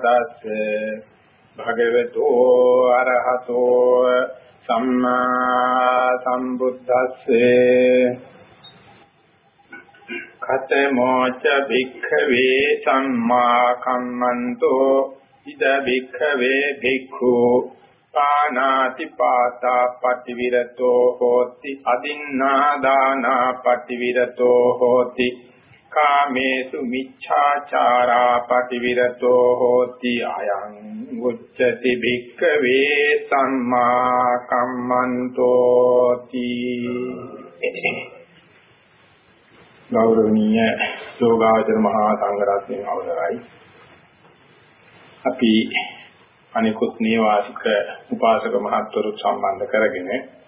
තස්ස භගවතු අරහතෝ සම්මා සම්බුද්දස්සේ. කතමෝච භික්ඛවේ සම්මා කම්මන්තෝ. ඉද භික්ඛවේ භික්ඛු පානාති පාතා පටිවිරතෝ හෝති. අදින්නා දානා පටිවිරතෝ හෝති. කාමේසු මිච්ඡාචාරා පටිවිරතෝ හෝති අයං උච්චති භික්ඛවේ සම්මා කම්මන්තෝති ගෞරවනීය යෝගාචර මහා සංඝරත්නයේ අවසරයි අපි අනිකුත් නේවාසික උපාසක මහත්වරු සම්බන්ධ කරගෙන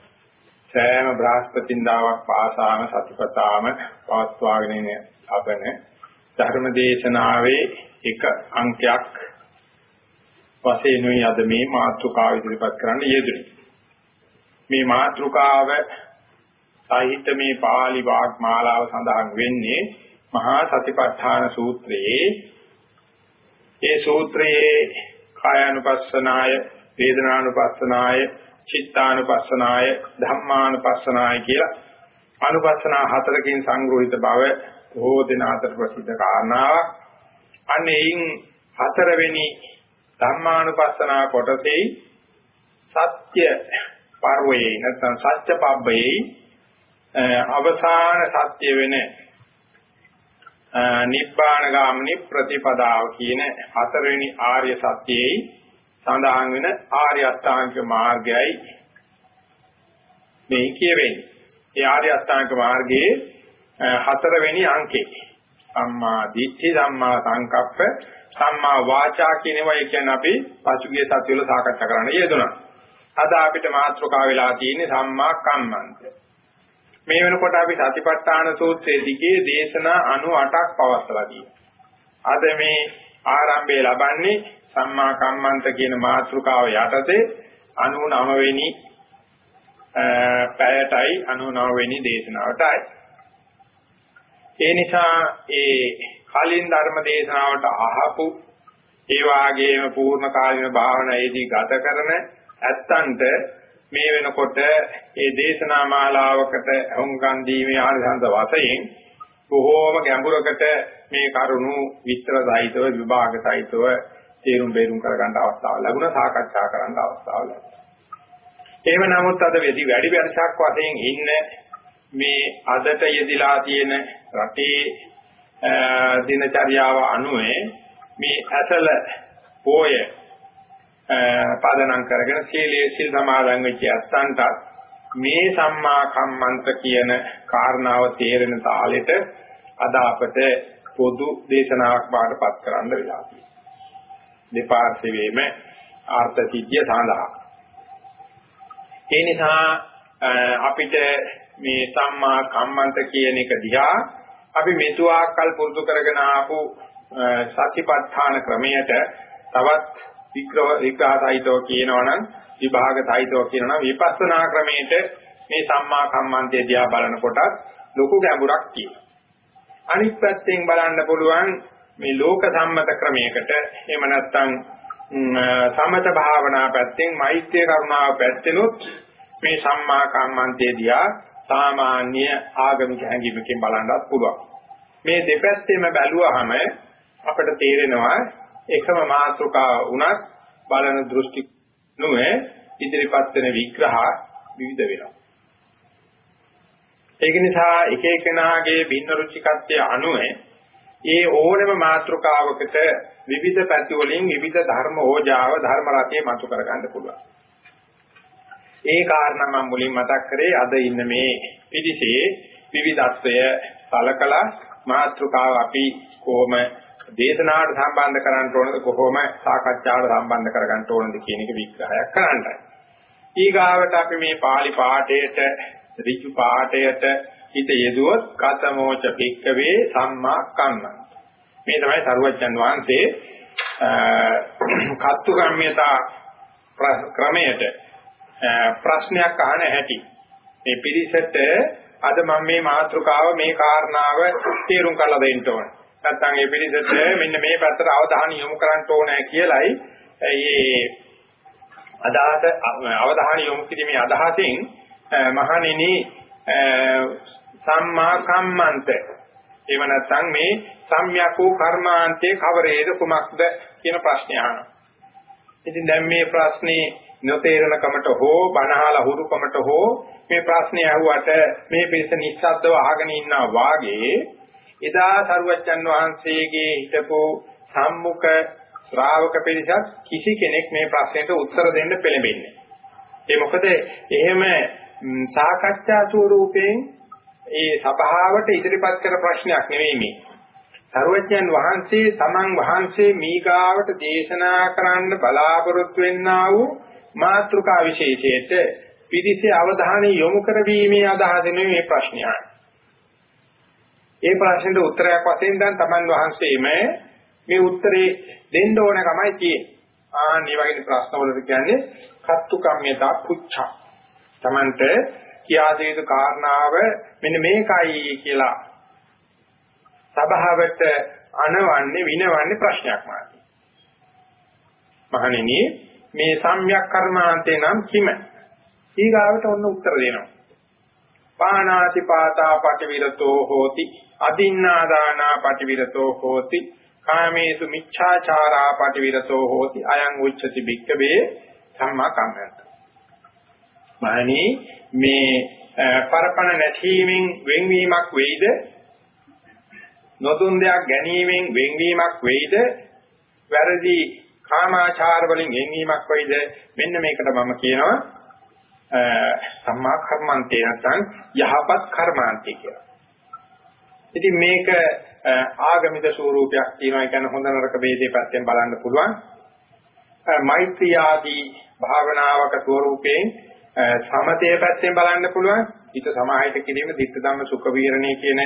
සෑම බ්‍රහස්පතින්දාවක් පාසාම සතිපතාම පවත්වාගෙන යන අපන ධර්ම දේශනාවේ එක අංකයක් වශයෙන් උයි අද මේ මාතෘකාව ඉදිරිපත් කරන්න යෙදුනේ. මේ මාතෘකාව සාහිත්‍ය මේ පාළි වාග්මාලාව සඳහන් වෙන්නේ මහා සතිපට්ඨාන සූත්‍රයේ ඒ සූත්‍රයේ කායानुපස්සනාය වේදනානුපස්සනාය චිත්තානුපස්සනාය ධම්මානුපස්සනාය කියලා අනුපස්සනා හතරකින් සංග්‍රහිත බව බොහෝ දෙන අතර ප්‍රසිද්ධ කාරණාවක්. අනේයින් හතරවෙනි ධම්මානුපස්සනා කොටසේ සත්‍ය පර්වයේ නැත්නම් සත්‍ය පබ්බයේ අවසාන සත්‍ය වෙන නිබ්බාන ගාමිනී ප්‍රතිපදාව කියන හතරවෙනි ආර්ය සත්‍යයේ සඳහන් වෙන ආර්ය අෂ්ටාංගික මාර්ගයයි මේ කියවෙන්නේ. ඒ ආර්ය අෂ්ටාංගික මාර්ගයේ හතරවෙනි අංකේ සම්මා දිට්ඨි සම්මා සංකප්ප සම්මා වාචා කියන ඒවා ඒ කියන්නේ අපි පසුගිය සතිය වල සාකච්ඡා කරන්න යෙදුණා. අද අපිට මාතෘකාව වෙලා තියෙන්නේ සම්මා කම්මන්ත. මේ වෙනකොට අපි සතිපට්ඨාන සූත්‍රයේ දිගේ දේශනා 98ක් පවස්සලා තියෙනවා. අද මේ ආරම්භය ලබන්නේ සම්මා කම්මන්ත කියන මාතෘකාව යටතේ 99 වෙනි පැයටයි 99 වෙනි දේශනාවටයි. ඒ නිසා ඒ කලින් ධර්ම දේශනාවට අහපු ඒ වාගේම පූර්ණ කාලින භාවනාවේදී ගත කරන ඇත්තන්ට මේ වෙනකොට ඒ දේශනා මාලාවකට අහුම්කන් දීමේ ආනිසංස වශයෙන් බොහෝම ගැඹුරකට මේ කරුණු විස්තර සහිතව විභාග සහිතව තේරුම් බේරුම් කරගන්න අවස්ථාව ලැබුණා සාකච්ඡා කරන්න අවස්ථාව ලැබුණා. එහෙම නමුත් අද වැඩි වැඩි වෙනසක් වශයෙන් ඉන්න මේ අදට යෙදිලා තියෙන රටේ දිනචර්යාව අනුව මේ ඇසල පෝය පදනම් කරගෙන සීලයේ සිල් සමාදන් වෙච්ච අස්සන්ට මේ සම්මා කම්මන්ත කියන කාරණාව තේරෙන තාලෙට අද අපට පොදු දේශනාවක් බාටපත් කරන්න වෙලා තියෙනවා. දෙපාර්ශ්වයේම ආර්ථ සිද්ධිය සඳහා. ඒ නිසා අපිට මේ සම්මා කම්මන්ත කියන එක දිහා අපි මෙතුආකල් පුරුදු කරගෙන ආපු සතිපට්ඨාන ක්‍රමයට තවත් විග්‍රහ විග්‍රහයිතෝ කියනවනම් විභාගයිතෝ කියනවනම් විපස්සනා ක්‍රමයට මේ සම්මා කම්මන්තය දිහා බලනකොට ලොකු ගැඹුරක් තියෙනවා. අනිත් පැත්තෙන් බලන්න පුළුවන් මේ ලෝක සම්මත ක්‍රමයකට එහෙම නැත්නම් සමත භාවනා පැත්තෙන් මෛත්‍රී කරුණාව පැත්තෙනුත් මේ සම්මා කම්මන්තේ දිහා සාමාන්‍ය ආගමික හැඟීමකින් බලන්නත් පුළුවන්. මේ දෙපැත්තෙම බැලුවහම අපිට තේරෙනවා එකම මාතෘකාව වුණත් බලන දෘෂ්ටි නුවේ ඉදිරිපත් වෙන විග්‍රහ විවිධ වෙනවා. ඒක නිසා එක එකනාගේ භින්න රුචිකත්වයේ අනුව ඒ ඕනම මාත්‍රකාවකට විවිධ පැති වලින් විවිධ ධර්ම ඕජාව ධර්ම රතේ මතු කර ගන්න පුළුවන්. ඒ කාරණා මම මුලින් මතක් කරේ අද ඉන්න මේ පිටිසේ විවිධත්වය සලකලා මාත්‍රකාව අපි කොහොම දේශනාවට සම්බන්ධ කරන්න ඕනද කොහොම සාකච්ඡාවට සම්බන්ධ කරගන්න ඕනද කියන එක විග්‍රහයක් කරන්නයි. ඊගාවට අපි මේ pāli පාඨයට ඍජු පාඨයට හිත යෙදුවොත් කතමෝච භික්කවේ සම්මා කම්මං මේ තමයි සරුවච්චන් වහන්සේ කත්තු කම්මිතා ක්‍රමයට ප්‍රශ්නයක් අහන හැටි. මේ පිරිසට අද මම මේ මාතෘකාව මේ කාරණාව තේරුම් කරලා දෙන්න ඕන. නැත්නම් ඒ පිළිසෙට මෙන්න මේ පැත්තට අවධානය යොමු කරන්න ඕනේ කියලයි ඒ අදහස අවධානය යොමු කිරීමේ අදහසින් මහණෙනි සම්මා කම්මන්ත. එහෙම නැත්නම් මේ සම්්‍යකෝ කර්මාන්තේ කවරේද කුමක්ද කියන ප්‍රශ්නය අහනවා. ඉතින් දැන් මේ ප්‍රශ්නේ නොතේරෙන කමට හෝ බනහලා හුරුකමට හෝ මේ ප්‍රශ්නේ අහුවට මේ පිළිස නිස්සද්දව අහගෙන ඉන්නා වාගේ එදා සරුවච්චන් වහන්සේගේ හිටපු සම්මුඛ ශ්‍රාවක පිරිසක් කිසි කෙනෙක් මේ ප්‍රශ්නෙට උත්තර දෙන්න පෙළඹෙන්නේ. ඒ මොකද එහෙම සාකච්ඡා ස්වරූපයෙන් ඒ සභාවට ඉදිරිපත් කර ප්‍රශ්නයක් නෙවෙයි මේ. සර්වඥන් වහන්සේ තමන් වහන්සේ මීගාවට දේශනා කරන්න බලාපොරොත්තු වෙන්නා වූ මාත්‍රිකා විශේෂයට පිරිසේ අවධානය යොමු කරවීමේ අදහසින් මේ ප්‍රශ්නය ඒ ප්‍රශ්නෙට උත්තරයක් වශයෙන් දැන් තමන් වහන්සේම මේ උත්තරේ දෙන්න ඕන කමයි තියෙන්නේ. ආ මේ වගේ ප්‍රශ්න වලට කියන්නේ කත්තු කම්මිතා පුච්චා. තමන්ට කියා දෙ යුතු කාරණාව මෙන්න මේකයි කියලා සභාවට අනවන්නේ විනවන්නේ ප්‍රශ්නයක් මායි. මහණෙනි මේ සම්‍යක් කර්මාන්තේ නම් කිම? ඊගාවට ඔන්න උත්තර දෙනවා. පානාති පාතා පටිවිරතෝ හෝති අදින්නාදානා පටිවිරතෝ හෝති කාමේසු මිච්ඡාචාරා පටිවිරතෝ හෝති අයං උච්චති භික්කවේ සම්මා කම්මන්ත. මහණී මේ පරපණ නැතිවීමෙන් වෙන්වීමක් වෙයිද නොතුන් දෙයක් ගැනීමෙන් වෙන්වීමක් වෙයිද වැරදි කාමාචාර වලින් වෙන්වීමක් වෙයිද මෙන්න මේකට මම කියනවා සම්මා කර්මන්තේ නැත්නම් යහපත් කර්මාන්තේ කියලා. ඉතින් මේක ආගමික ස්වරූපයක් තියෙනවා කියන්නේ හොඳ නරක ભેදේ පැත්තෙන් බලන්න පුළුවන්. මෛත්‍රී ආදී භාවනාවක ස්වරූපයෙන් සමතේ පැත්තෙන් බලන්න පුළුවන්. හිත සමාහිත කිරීම, ධිට්ඨ ධම්ම සුඛ විහරණය කියන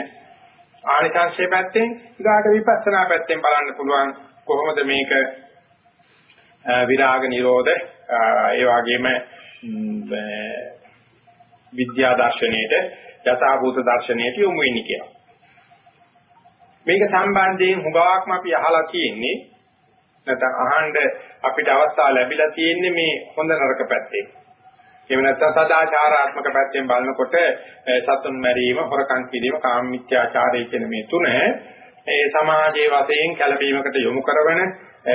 ආනිසංශය පැත්තෙන්, ඊගාට විපස්සනා පැත්තෙන් බලන්න පුළුවන්. කොහොමද මේක විරාග නිරෝධ ඒ වගේම විද්‍යා දර්ශනයේට යථාභූත දර්ශනයට යොමු වෙන්නේ කියලා. මේක සම්බන්ධයෙන් හුඟක්ම අපි අහලා තියෙන්නේ නැත්නම් අහන්න අපිට අවස්ථාව ලැබිලා තියෙන්නේ මේ හොඳ නරක පැත්තේ. එහෙම නැත්නම් සදාචාරාත්මක පැත්තෙන් බලනකොට සතුන් මැරීම, හොරකම් කිරීම, කාම මිත්‍යාචාරය කියන මේ තුන ඒ සමාජයේ වශයෙන් කැළඹීමකට යොමු කරන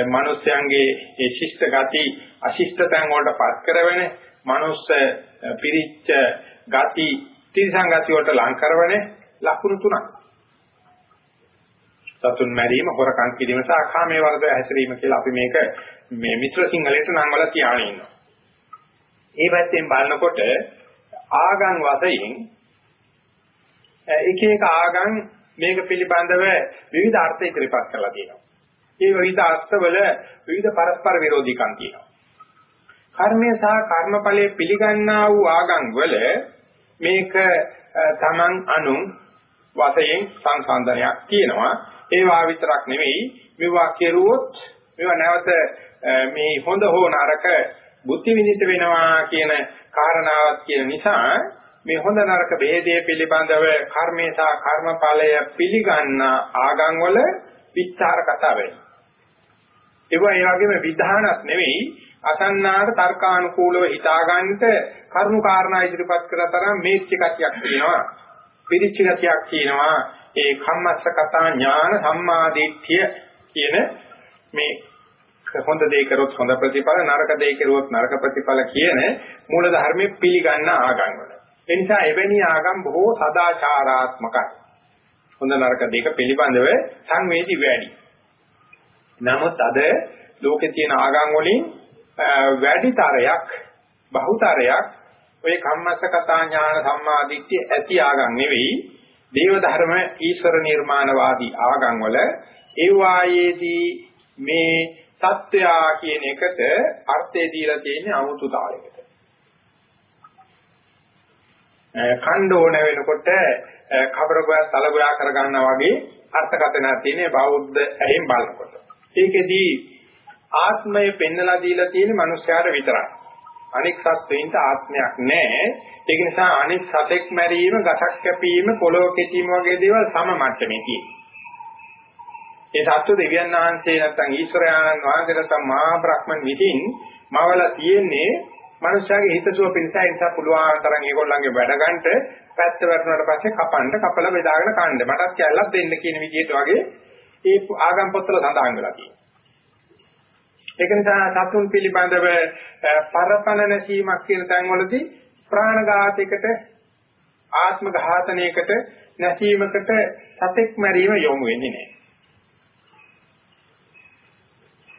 මිනිස්යන්ගේ ඒ ශිෂ්ට ගති අශිෂ්ටතන් වලට පත් කරන මනුස්ස පිරිච්ච ගති තිරසං ගති වලට ලං කරන ලක්ෂණ තුනක්. සතුන් මැරීම, හොරකම් කිරීම සහ කාමයේ වර්ධය හැසිරීම කියලා අපි මේක මේ මිත්‍ර සිංහලයට නම් වල තියාගෙන ඉන්නවා. ඒ පැත්තෙන් බලනකොට ආගම් වශයෙන් එක එක ආගම් මේක පිළිබඳව විවිධ අර්ථ ඉදිරිපත් කරලා තියෙනවා. ඒ විවිධ අර්ථවල විවිධ පරස්පර විරෝධීකම් තියෙනවා. කර්මය සහ කර්මඵලයේ පිළිගන්නා වූ ආගම් වල මේක තමන් අනුන් වශයෙන් සංසන්දනයක් තියෙනවා. ඒවා විතරක් නෙවෙයි මේවා කෙරුවොත් මේවා නැවත මේ හොඳ හෝ නරක බුද්ධ විනිත වෙනවා කියන කාරණාවක් කියන නිසා මේ හොඳ නරක ભેදයේ පිළිබඳව කර්මේ සහ කර්මඵලය පිළිගන්න ආගම් වල විස්තර කතා වෙනවා. ඒවා ඒ වගේම විධානක් නෙවෙයි අසන්නාට තර්කානුකූලව හිතාගන්නට කරුණු කාරණා ඉදිරිපත් කරන තරම් මේච්ච ගතියක් තියෙනවා. පිරිච්ච ගතියක් තියෙනවා. ඒ කම්මස්ස කතා ඥාන සම්මාදිට්ඨිය කියන මේ හොඳ දේ කරොත් හොඳ ප්‍රතිඵල නරක දේ කරුවොත් නරක ප්‍රතිඵල කියන මූල ධර්මයේ පිළිගන්න ආගම් වල. ඒ නිසා එවැනි ආගම් බොහෝ සදාචාරාත්මකයි. හොඳ නරක දෙක පිළිබඳව සංවේදී වැඩි. නමුත් අද ලෝකේ තියෙන ආගම් වලින් වැඩිතරයක් බහුතරයක් ඔය කම්මස්සකතා ඥාන සම්මාදිට්ඨිය ඇති ආගම් නෙවෙයි දේව ධර්ම ඊශ්වර නිර්මාණවාදී ආගම් වල ඒ වායේදී මේ සත්‍යයා කියන එකට අර්ථය දීලා තියෙන්නේ 아무තු තාලයකට. ඛණ්ඩ ඕන වෙනකොට කබර ගෝයා තල ගෝයා කරගන්නා වගේ අර්ථකථනයක් තියෙන්නේ බෞද්ධ ඇහිම් බලනකොට. ඒකෙදී ආත්මය පෙන්නලා දීලා තියෙන්නේ මිනිස්යාට විතරයි. අනික් සත්වෙයින්ට ආත්මයක් නැහැ. ඒක නිසා අනික් සතෙක් මැරීම, ගසක් කැපීම, පොළොව කෙටීම වගේ දේවල් සම මට්ටමේ තියෙනවා. ඒ සත්ව දෙවියන් වහන්සේ නැත්නම් ඊශ්වරයාණන් වහන්සේ නැත්නම් මහා බ්‍රහ්මන් විසින් මවලා තියෙන්නේ මනුෂ්‍යයාගේ හිතසුව පිණිස ඒ නිසා පුළුවන් තරම් ඒගොල්ලන්ගේ වැඩ ගන්නට පැත්ත වැටුණාට පස්සේ කපන්න කපලා බෙදාගෙන කන්න මටත් කැල්ලක් දෙන්න කියන විදිහට වගේ ඒ ආගම් පොත්වල සඳහන් වෙලා තියෙනවා. ඒක නිසා සතුන් පිළිබඳව පරපණ නැසීමක් කියන තැන්වලදී ප්‍රාණඝාතයකට ආත්ම ඝාතනයකට නැසීමකට සතෙක් මැරීම යොමු වෙන්නේ නැහැ.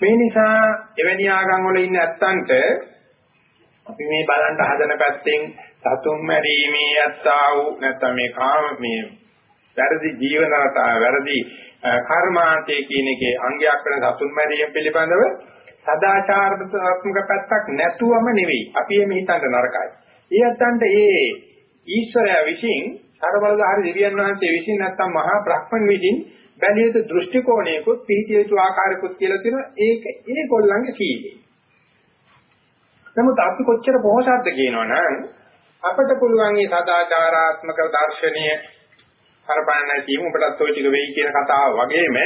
මේ නිසා එවැනි ආගම් වල ඉන්න ඇත්තන්ට අපි මේ බලන්න හදන පැත්තෙන් සතුන් මැරීමේ ඇත්තා වූ නැත්නම් මේ කාම මේ වැරදි ජීවන රටාව වැරදි කර්මාන්තයේ කියන එකේ අංගයක් වෙන සතුන් මැරීම පිළිබඳව සදාචාරාත්මක පැත්තක් නැතුවම නෙවෙයි. අපි මේ හිතන්න නරකයි. ඒ අත්තන්ට ඒ ඊශ්වරයා විසින් සර්වබලධාරී දෙවියන් වහන්සේ විසින් නැත්නම් මහා බ්‍රහ්මන් විසින් බැලිය යුතු දෘෂ්ටි කෝණයකුත් පිළිතිය යුතු ආකාරයකුත් කියලා තියෙනවා. ඒක ඒගොල්ලන්ගේ සීලය. නමුත් අපි කොච්චර පොහොසත්ද කියනවනම් අපිට පුළුවන් මේ සදාචාරාත්මක දර්ශනීය කරපන්න නැතිව උඹටත් ওই ටික වෙයි කියන කතාව වගේම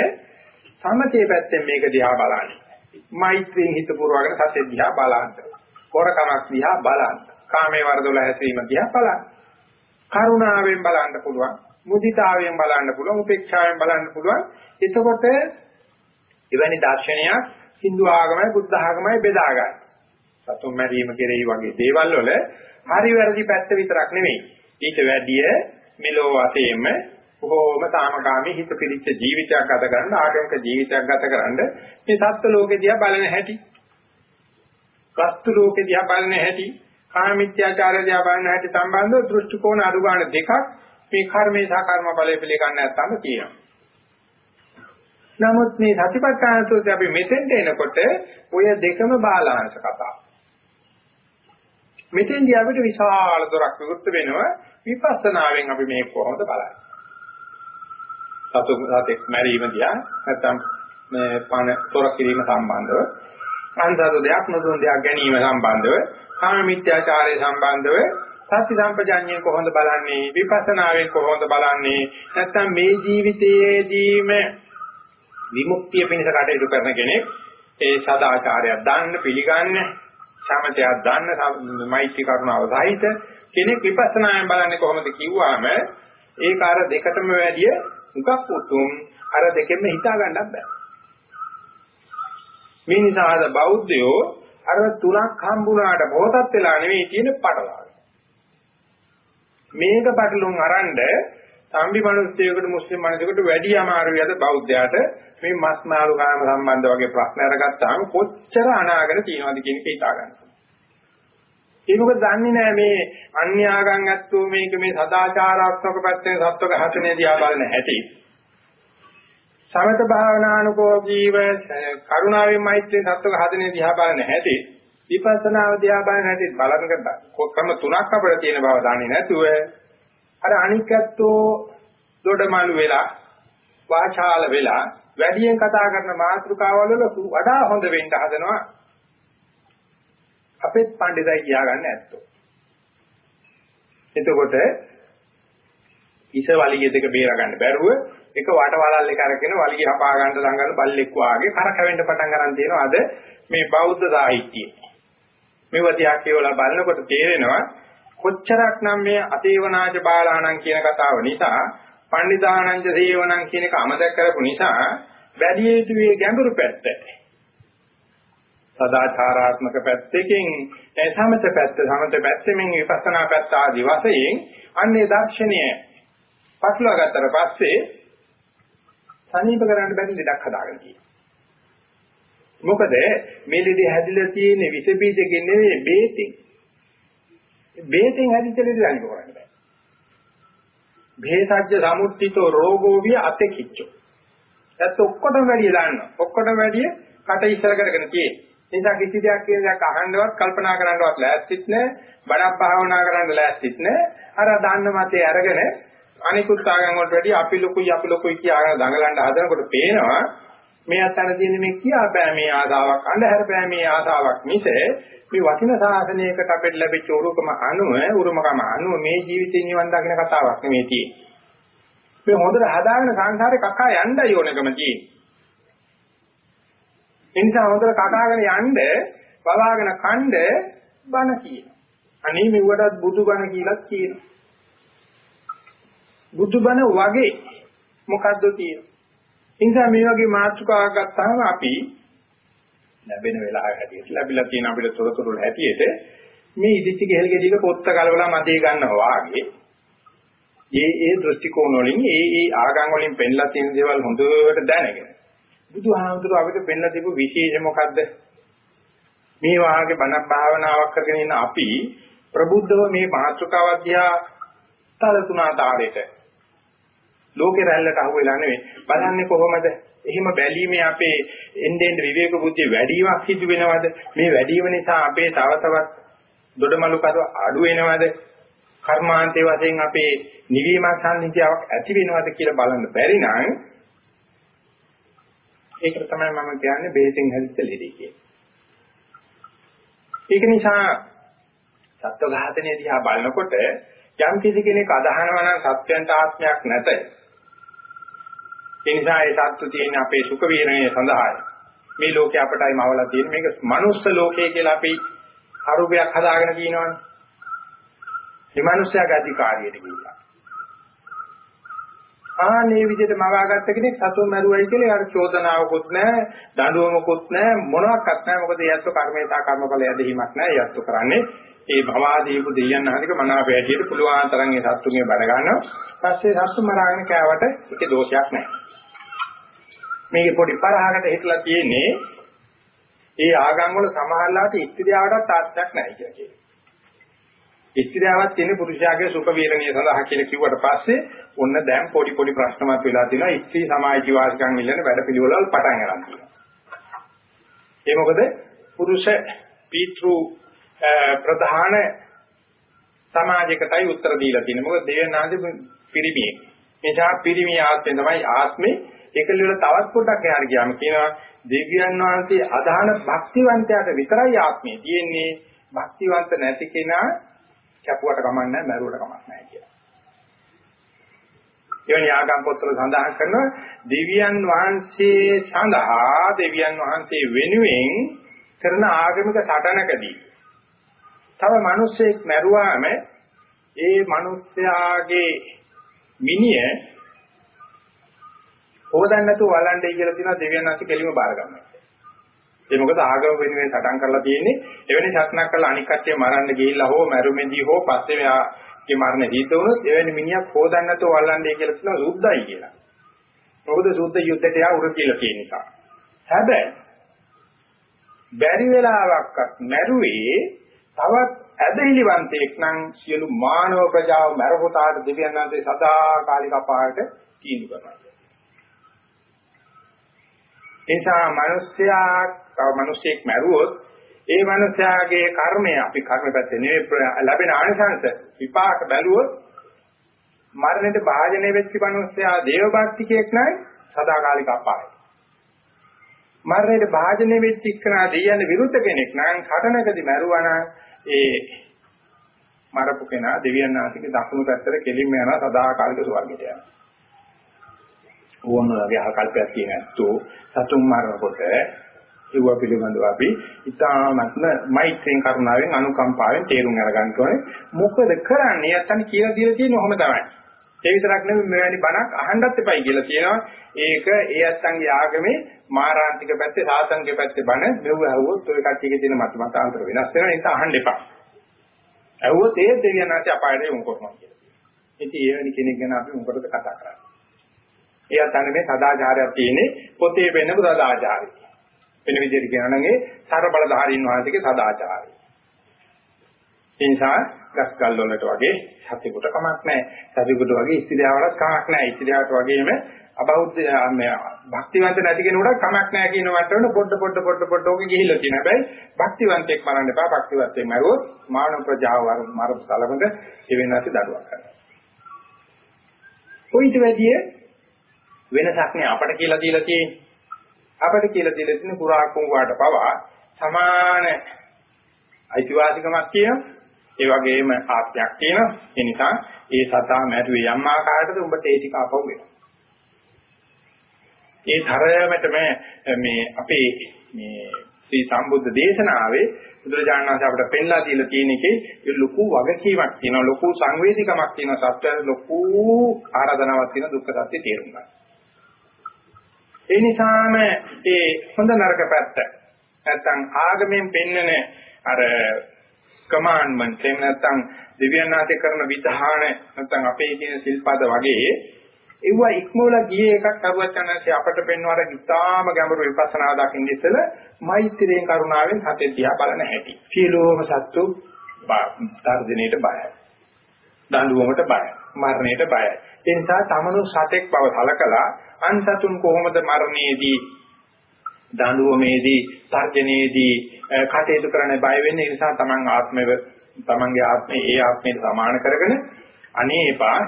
සමතේ පැත්තෙන් මේක දිහා බලන්න. මෛත්‍රියෙන් හිත පුරවගෙන සත්‍ය දිහා බලන්න. කොරකමක් දිහා බලන්න. කාමයේ වර්ධවල හැසිරීම දිහා බලන්න. කරුණාවෙන් බලන්න පුළුවන්. මුදිතාවෙන් බලන්න පුළුවන්. උපේක්ෂාවෙන් බලන්න පුළුවන්. එතකොට එවැනි දර්ශනයක් Hindu ආගමයි බුද්ධ ආගමයි බෙදා ගන්න. සතුන් මැරීම කෙරෙහි වගේ දේවල් වල හරි වැරදි පැත්ත විතරක් නෙමෙයි. ඊට වැඩිය මෙලෝ වශයෙන්ම බොහෝම සාමකාමී හිත පිළිච්ච ජීවිතයක් ගත කරන්න ආගමික ජීවිතයක් ගත කරන්න මේ සත්ත්ව ලෝකේ දිහා බලන හැටි වස්තු ලෝකේ දිහා බලන හැටි කාමීත්‍යාචාරය දිහා බලන හැටි සම්බන්ධව දෘෂ්ටි කෝණ අනුගාන දෙකක් මේ කර්මේ සහ කර්ම ඵලයේ පිළිගන්න නැත්නම් තියෙනවා නමුත් මේ සතිපට්ඨාන සූත්‍රය අපි මෙතෙන්ට එනකොට ඔය දෙකම බාලාංශ කතා. මෙතෙන්දී අපිට විශාල දොරක් විවෘත වෙනවා. විපස්සනාවෙන් අපි මේක කොහොමද බලන්නේ? සතු සතෙක් මැරීම දිහා නැත්නම් මේ පණ තොර කිරීම සම්බන්ධව අන්තර දෙයක් නොදොන දෙයක් ගැනීම සම්බන්ධව කාම මිත්‍යාචාරය සම්බන්ධව සත්‍ය සම්පජාඤ්ඤය කොහොමද බලන්නේ? විපස්සනාවෙන් කොහොමද බලන්නේ? නැත්නම් මේ ජීවිතයේදීම විමුක්තිය පිණිස කටයුතු කරන කෙනෙක් ඒ සදාචාරයක් දාන්න පිළිගන්න සමතයක් දාන්න මෛත්‍රී කරුණාව සහිත කෙනෙක් විපස්සනායෙන් බලන්නේ කොහොමද කිව්වහම ඒක අර දෙකටම වැඩිය උගක් උතුම් අර දෙකෙන්ම හිතා ගන්නත් බෑ. මේ නිසා අද බෞද්ධයෝ අර තුනක් හම්බුණාට මොහොතක් වෙලා නෙවෙයි තියෙන පටලවාගෙන. මේක පටලුම් අරන්ඩ සම්බි මිනිස්සුයෙකුට මුස්ලිම් මිනිසෙකුට වැඩි අමාරුයි අද බෞද්ධයාට මේ මස් මාළු කාම සම්බන්ධ වගේ ප්‍රශ්න අරගත්තාම කොච්චර අනාගෙන තියනවද කියන එක හිතා ගන්න. ඒක මොකද දන්නේ නැහැ මේ අන්‍යාගම් ඇත්තෝ මේක මේ සදාචාරාත්මක පැත්තෙන් සත්වක හසනේ දිහා බලන හැටි. සමත භාවනානුකෝපීව කරුණාවෙන් මෛත්‍රී සත්වක හදනේ දිහා බලන හැටි. විපස්සනාව දිහා බලන හැටි බලනකට ක්‍රම තුනක් අපිට තියෙන බව දන්නේ නැතුව අර අනික්කත්තෝ දොඩමළු වෙලා වාචාල වෙලා වැඩියෙන් කතා කරන මාතෘකාවල වඩා හොඳ වෙන්න හදනවා අපෙත් පඬිතයි කියාගන්න ඇත්තෝ. එතකොට ඉස වලිගය දෙක බේර ගන්න බැරුව එක වට වලල් එක අරගෙන වලිගය හපා ගන්න දඟන බල්ලෙක් වාගේ කරකැවෙන්න පටන් ගන්න තියෙනවා අද මේ බෞද්ධ සාහිත්‍යයේ. මේවා තියා කියවලා බලනකොට තේරෙනවා කොච්චරක්නම් මේ අතේවනාජ බාලාණන් කියන කතාව නිසා පණ්ඩිතානංජ සේවණන් කියන එක අමතක කරපු නිසා වැඩි යුතුයේ ගැඹුරු පැත්ත. සදාචාරාත්මක පැත්තකින් සමත පැත්ත සමත පැත්තෙන් විපස්සනා පැත්ත ආදි වශයෙන් අන්නේ දර්ශනය පටලවා ගත්තට පස්සේ සනීප කරන්න බැරි ලෙඩක් හදාගෙන තියෙනවා. මොකද මේ ලෙඩේ හැදිලා තියෙන්නේ විස බීජකින් නෙවෙයි බේතෙන්. බේතෙන් හැදිච්ච ලෙඩ දන්නේ කරන්නේ බෑ. භේසජ්‍ය සමුත්තිතෝ රෝගෝ විය අතෙකිච්චෝ. ඒත් ඔක්කොටම වැඩි දාන්න. ඔක්කොටම වැඩි කට ඉස්සර කරගෙන තියෙන්නේ. නිසා කිසි දෙයක් කියන දෙයක් අහන්නවත් කල්පනා කරන්නවත් ලෑස්තිත් නැහැ. බණක් භාවනා කරන්න ලෑස්තිත් නැහැ. අර දාන්න මතේ අරගෙන අනිකුත් ආගම් වලට වැඩි අපි ලොකුයි අපි ලොකුයි කියලා දඟලන්න හදනකොට පේනවා මේ අතන තියෙන මේ කියා බෑ මේ ආදාවක් අඳුර බෑ මේ ආදාවක් මිස මේ වටින සාසනයකට අපිට ලැබිච්ච උරුකම අනුව උරුමකම අනුව මේ ජීවිතේ නිවන් දකින්න කතාවක් නෙමෙයි තියෙන්නේ. මේ හොඳට හදාගෙන සංසාරේ කකා යන්නයි ඕනකම තියෙන්නේ. ඒ නිසා හොඳට කතාගෙන යන්න බලාගෙන කණ්ඩ බණ කියන. අනේ මෙවටත් බුදු බණ කියලා කියනවා. බුදු බණ වගේ මොකද්ද තියෙන්නේ? ඒ නිසා මේ වගේ මාතෘකාවක් ගත්තාම අපි ලැබෙන වෙලාව හැටියට ලැබිලා තියෙන අපිට තොරතුරු හැටියට. මේ ඉදිච්ච ගෙල් ගෙඩියක පොත්ත කලවලා මතේ ගන්නවා වාගේ. ඒ ඒ දෘෂ්ටි කෝණ වලින් ඒ ඒ ආගම් වලින් පෙන්ලා තියෙන දේවල් හොඳට දැනගෙන. බුදුහාමුදුරුවෝ අපිට පෙන්ලා දීපු විශේෂ මොකද්ද? මේ වාගේ බණ භාවනාවක් කරගෙන ඉන්න අපි ප්‍රබුද්ධව මේ මාත්‍රකාව අධ්‍යා තල තුනාතාවයට ලෝකේ රැල්ලට අහු වෙලා නෙවෙයි බලන්නේ කොහොමද එහෙම බැලීමේ අපේ එන්නෙන් විවේක බුද්ධිය වැඩිවීමක් සිදු වෙනවද මේ වැඩිවීම නිසා අපේ තව තවත් දොඩමලු කර අඩු වෙනවද කර්මාන්තයේ වශයෙන් අපේ නිවීමක් සම්නිතියාවක් ඇති වෙනවද කියලා බලන්න බැරි නම් ඒකට තමයි මම කියන්නේ බේසින් හැදිච්ච ලෙඩේ කියන්නේ. ඒක නිසා සත්ව ඝාතනය දිහා බලනකොට යම් කිසි කෙනෙක් අදහනවා නම් සත්‍යයන්ට ආත්මයක් නැත. ඒ නිසා ඒ සත්තු තියෙන අපේ සුඛ විහරණය සඳහායි. මේ ලෝකේ අපටයි මවලා තියෙන මේක මනුස්ස ලෝකය කියලා අපි අරූපයක් හදාගෙන කියනවනේ. මේ මිනිස්යාගේ අධිකාරියට ගිහිල්ලා. ආනේ විදිහට මවාගත්ත කෙනෙක් සතුන් මරුවයි කියලා යාර චෝදනාවකුත් නැහැ, දඬුවමකුත් නැහැ, මොනවත් නැහැ. මොකද යැත්තු කර්මේතා කර්මඵල යදීමක් නැහැ. යැත්තු කරන්නේ ඒ භවාදීපු දෙයයන් අහනික මනාප ඇටියට පුළුවන් තරම් ඒ සතුන්ගේ බඩ ගන්නවා. පස්සේ සතු මරාගෙන කෑවට ඒකේ දෝෂයක් නැහැ. මේකේ පොඩි පරහකට හිටලා තියෙන්නේ ඒ ආගම් වල සමහරලාට ඉස්ත්‍රියාවටත් තාත්තක් නැහැ කියලා කියනවා. ඉස්ත්‍රියාවක් තියෙන පුරුෂයාගේ සුඛ වේරණිය සඳහා කියලා කිව්වට පස්සේ ඔන්න දැන් පොඩි පොඩි ප්‍රශ්නමත් වෙලා තියෙනවා ඉස්ත්‍රි සමාජ වාසිකම් ඉල්ලන වැඩ පිළිවෙලවල් පටන් ගන්න තියෙනවා. ඒ මොකද පුරුෂ පීතෘ ප්‍රධාන සමාජයකටයි උත්තර දීලා තියෙන්නේ. මොකද දෙවියන්ාදී පිරිමියෙක්. එනිසා පිරිමි ආත්මය තමයි ආත්මේ ඒකල වල තවත් පොඩ්ඩක් එහාට ගියාම කියනවා දෙවියන් වහන්සේ අදහන භක්තිවන්තයාට විතරයි ආත්මය තියෙන්නේ. භක්තිවන්ත නැති කෙනා කැපුවට කමක් නැහැ, මැරුවට කමක් නැහැ කියලා. එවැනි ආගම් පොත්වල සඳහන් කරනවා දෙවියන් වහන්සේ සඳහා දෙවියන් වහන්සේ වෙනුවෙන් කරන ආගමික සටනකදී තව මිනිස්සෙක් මැරුවාම ඒ මිනිස්යාගේ මිනිය හොදන්න නැතුව වළඳයි කියලා තියෙනවා දෙවියන් වහන්සේ කෙලිම බාර ගන්නවා. ඒ මොකද ආගම වෙනුවෙන් සටන් කරලා තියෙන්නේ එවැනි සටනක් කරලා අනික් කට්ටිය මරන්න ගිහිල්ලා හෝ මැරුමේදී හෝ පස්සේ මෙයාගේ මරණ දීත වුණොත් එවැනි මිනිහක් හොදන්න නැතුව වළඳයි කියලා තියෙනවා සුද්ධයි කියලා. මොකද සුද්ධ යුද්ධයට යා උර කියලා කියන නිසා. හැබැයි බැරි වෙලාවක්වත් මැරුවේ තවත් ඇදහිලිවන්තයෙක් නම් සියලු මානව ප්‍රජාව මරපොතාට දෙවියන් වහන්සේ සදාකාලික අපායට තීන්දුව කරනවා. නිසා මිනිස්යා තව මිනිසෙක් මැරුවොත් ඒ මිනිස්යාගේ කර්මය අපි කර්ම පැත්තේ නෙවෙයි ලැබෙන ආනිසංස විපාක බැලුවොත් මරණයට භාජනය වෙච්ච මිනිස්යා දේවභක්තිකයෙක් නම් සදාකාලික අපායයි. මරණයට භාජනය වෙච්ච ඉක්කනා දෙයයන් විරුද්ධ කෙනෙක් නම් කටනකදී මැරුවා නම් ඒ මරපු කෙනා දෙවියන් ආසික දකුණු පැත්තට කෙලින්ම යනවා සදාකාලික ස්වර්ගයට යනවා. ඕන වගේ අකල්පයක් තියෙන ඇත්තෝ සතුන් මරනකොට ඒව පිළිබඳව අපි ඉතාමත්ම මෛත්‍රියෙන් කරුණාවෙන් අනුකම්පාවෙන් තේරුම් අරගන්න ඕනේ. මොකද කරන්නේ? යත්තන් කියලා දීලා තියෙන්නේ ඔහොම තමයි. ඒ විතරක් නෙමෙයි මෙවැනි බණක් අහන්නත් එපයි කියලා කියනවා. ඒක ඒ අත්තන්ගේ ආගමේ මාරාන්තික පැත්තේ සාසංගික පැත්තේ බණ මෙව ඇහුවොත් ඔය කට්ටියගේ තියෙන මත මතාන්තර වෙනස් වෙනවා. ඒක අහන්න එපා. ඇහුවොත් ඒ දෙවියන් නැති අපායට යොමු කරනවා කියලා. ඉතින් ඒ වෙනි කෙනෙක් ගැන අපි මොකටද කතා කරන්නේ? ඒ අතන මේ සදාචාරයක් තියෙන්නේ පොතේ වෙන සදාචාරය. වෙන විදිහට කියනවා නම් ඒ සර්බලධාරීන් වහන්සේගේ සදාචාරය. ඒ නිසා ගස්කල් වලට වගේ සතිකුට කමක් නැහැ. සතිකුට වගේ ඉස්තිරියාවලත් කමක් නැහැ. ඉස්තිරියාවට වගේම අබෞද්ධ භක්තිවන්ත නැති කෙනෙකුට කමක් නැහැ කියන වටවන පොඩ පොඩ පොඩ පොඩ ඕකේ ගිහිල්ලා තියෙන හැබැයි භක්තිවන්තෙක් මරන්න එපා. භක්තිවන්තෙක් මරුවොත් මානව ප්‍රජාව මරු සලමක ඒ වෙනසි දඩුවක් කරනවා. කොයිට වැඩිය වෙනසක් නෑ අපට කියලා දීලා තියෙන්නේ. අපට කියලා දීලා තියෙන පුරා කුංගුවාට පවා සමාන අයිතිවාසිකමක් තියෙනවා. ඒ වගේම ආත්මයක් තියෙනවා. ඒ නිසා ඒ සතා මැරුවේ යම් ආකාරයකද උඹට ඒ ටික අපව වෙනවා. ඒ තරමටම මේ අපේ මේ ශ්‍රී සම්බුද්ධ දේශනාවේ බුදුරජාණන් වහන්සේ අපිට පෙන්ලා දීලා තියෙන එකේ ලොකු වගකීමක් තියෙනවා ලොකු සංවේදීකමක් තියෙනවා සත්‍ය ලොකු ආරාධනාවක් තියෙන දුක්ඛ සත්‍ය තේරුම් ගන්න. ඒ නිසාම ඒ හොඳ නරක පැත්ත නැත්තම් ආගමෙන් පෙන්නන අර කමාන්ඩ්මන්ට් එහෙම නැත්තම් දෙවියන් ආතේ කරන විධාන නැත්තම් අපේ කියන සිල්පද වගේ ඒව ඉක්මවලා ගියේ එකක් අරුවචනන්සේ අපට පෙන්වන ඉතාම ගැඹුරු විපස්සනා දකින්න ඉස්සෙල මෛත්‍රියෙන් කරුණාවෙන් හතේ දිහා බලන හැටි. සියලුම සත්තු තර්ජනයට බයයි. දඬුවමට බයයි. මරණයට බයයි. ඒ නිසා තමනු සතෙක් බව සලකලා අන්සතුන් කොහොමද මරණයේදී දඬුවමේදී තර්ජනයේදී කටයුතු කරන්න බය වෙන්නේ ඒ නිසා තමන් ආත්මව තමන්ගේ ආත්මය ඒ ආත්මයට සමාන කරගෙන අනේපා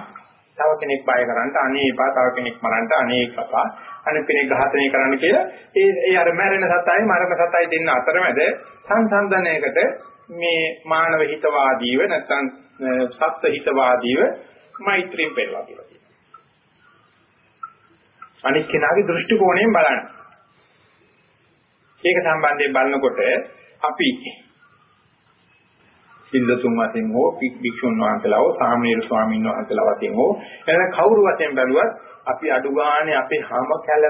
තව කෙනෙක් බය කරන්න අනේපා තව කෙනෙක් මරන්න අනේකපා අනිත් කෙනෙක් ඝාතනය කරන්න කියලා ඒ ඒ අර මැරෙන සතයි මරණ සතයි දෙන්න අතරමැද සංසන්දනයකට මේ මානව හිතවාදීව නැත්නම් සත්ත්ව හිතවාදීව මෛත්‍රියෙන් පෙරලා කියලා කියනවා. අනිත් කෙනාගේ දෘෂ්ටි කෝණයෙන් බලන්න. ඒක සම්බන්ධයෙන් බලනකොට අපි සිල්ලතුන් වශයෙන් හෝ භික්ෂුන් වහන්සේලා හෝ සාමණේර ස්වාමීන් වහන්සේලා වශයෙන් හෝ එන කවුරු වශයෙන් බැලුවත් අපි අඩු ගානේ අපේ හැම කැලල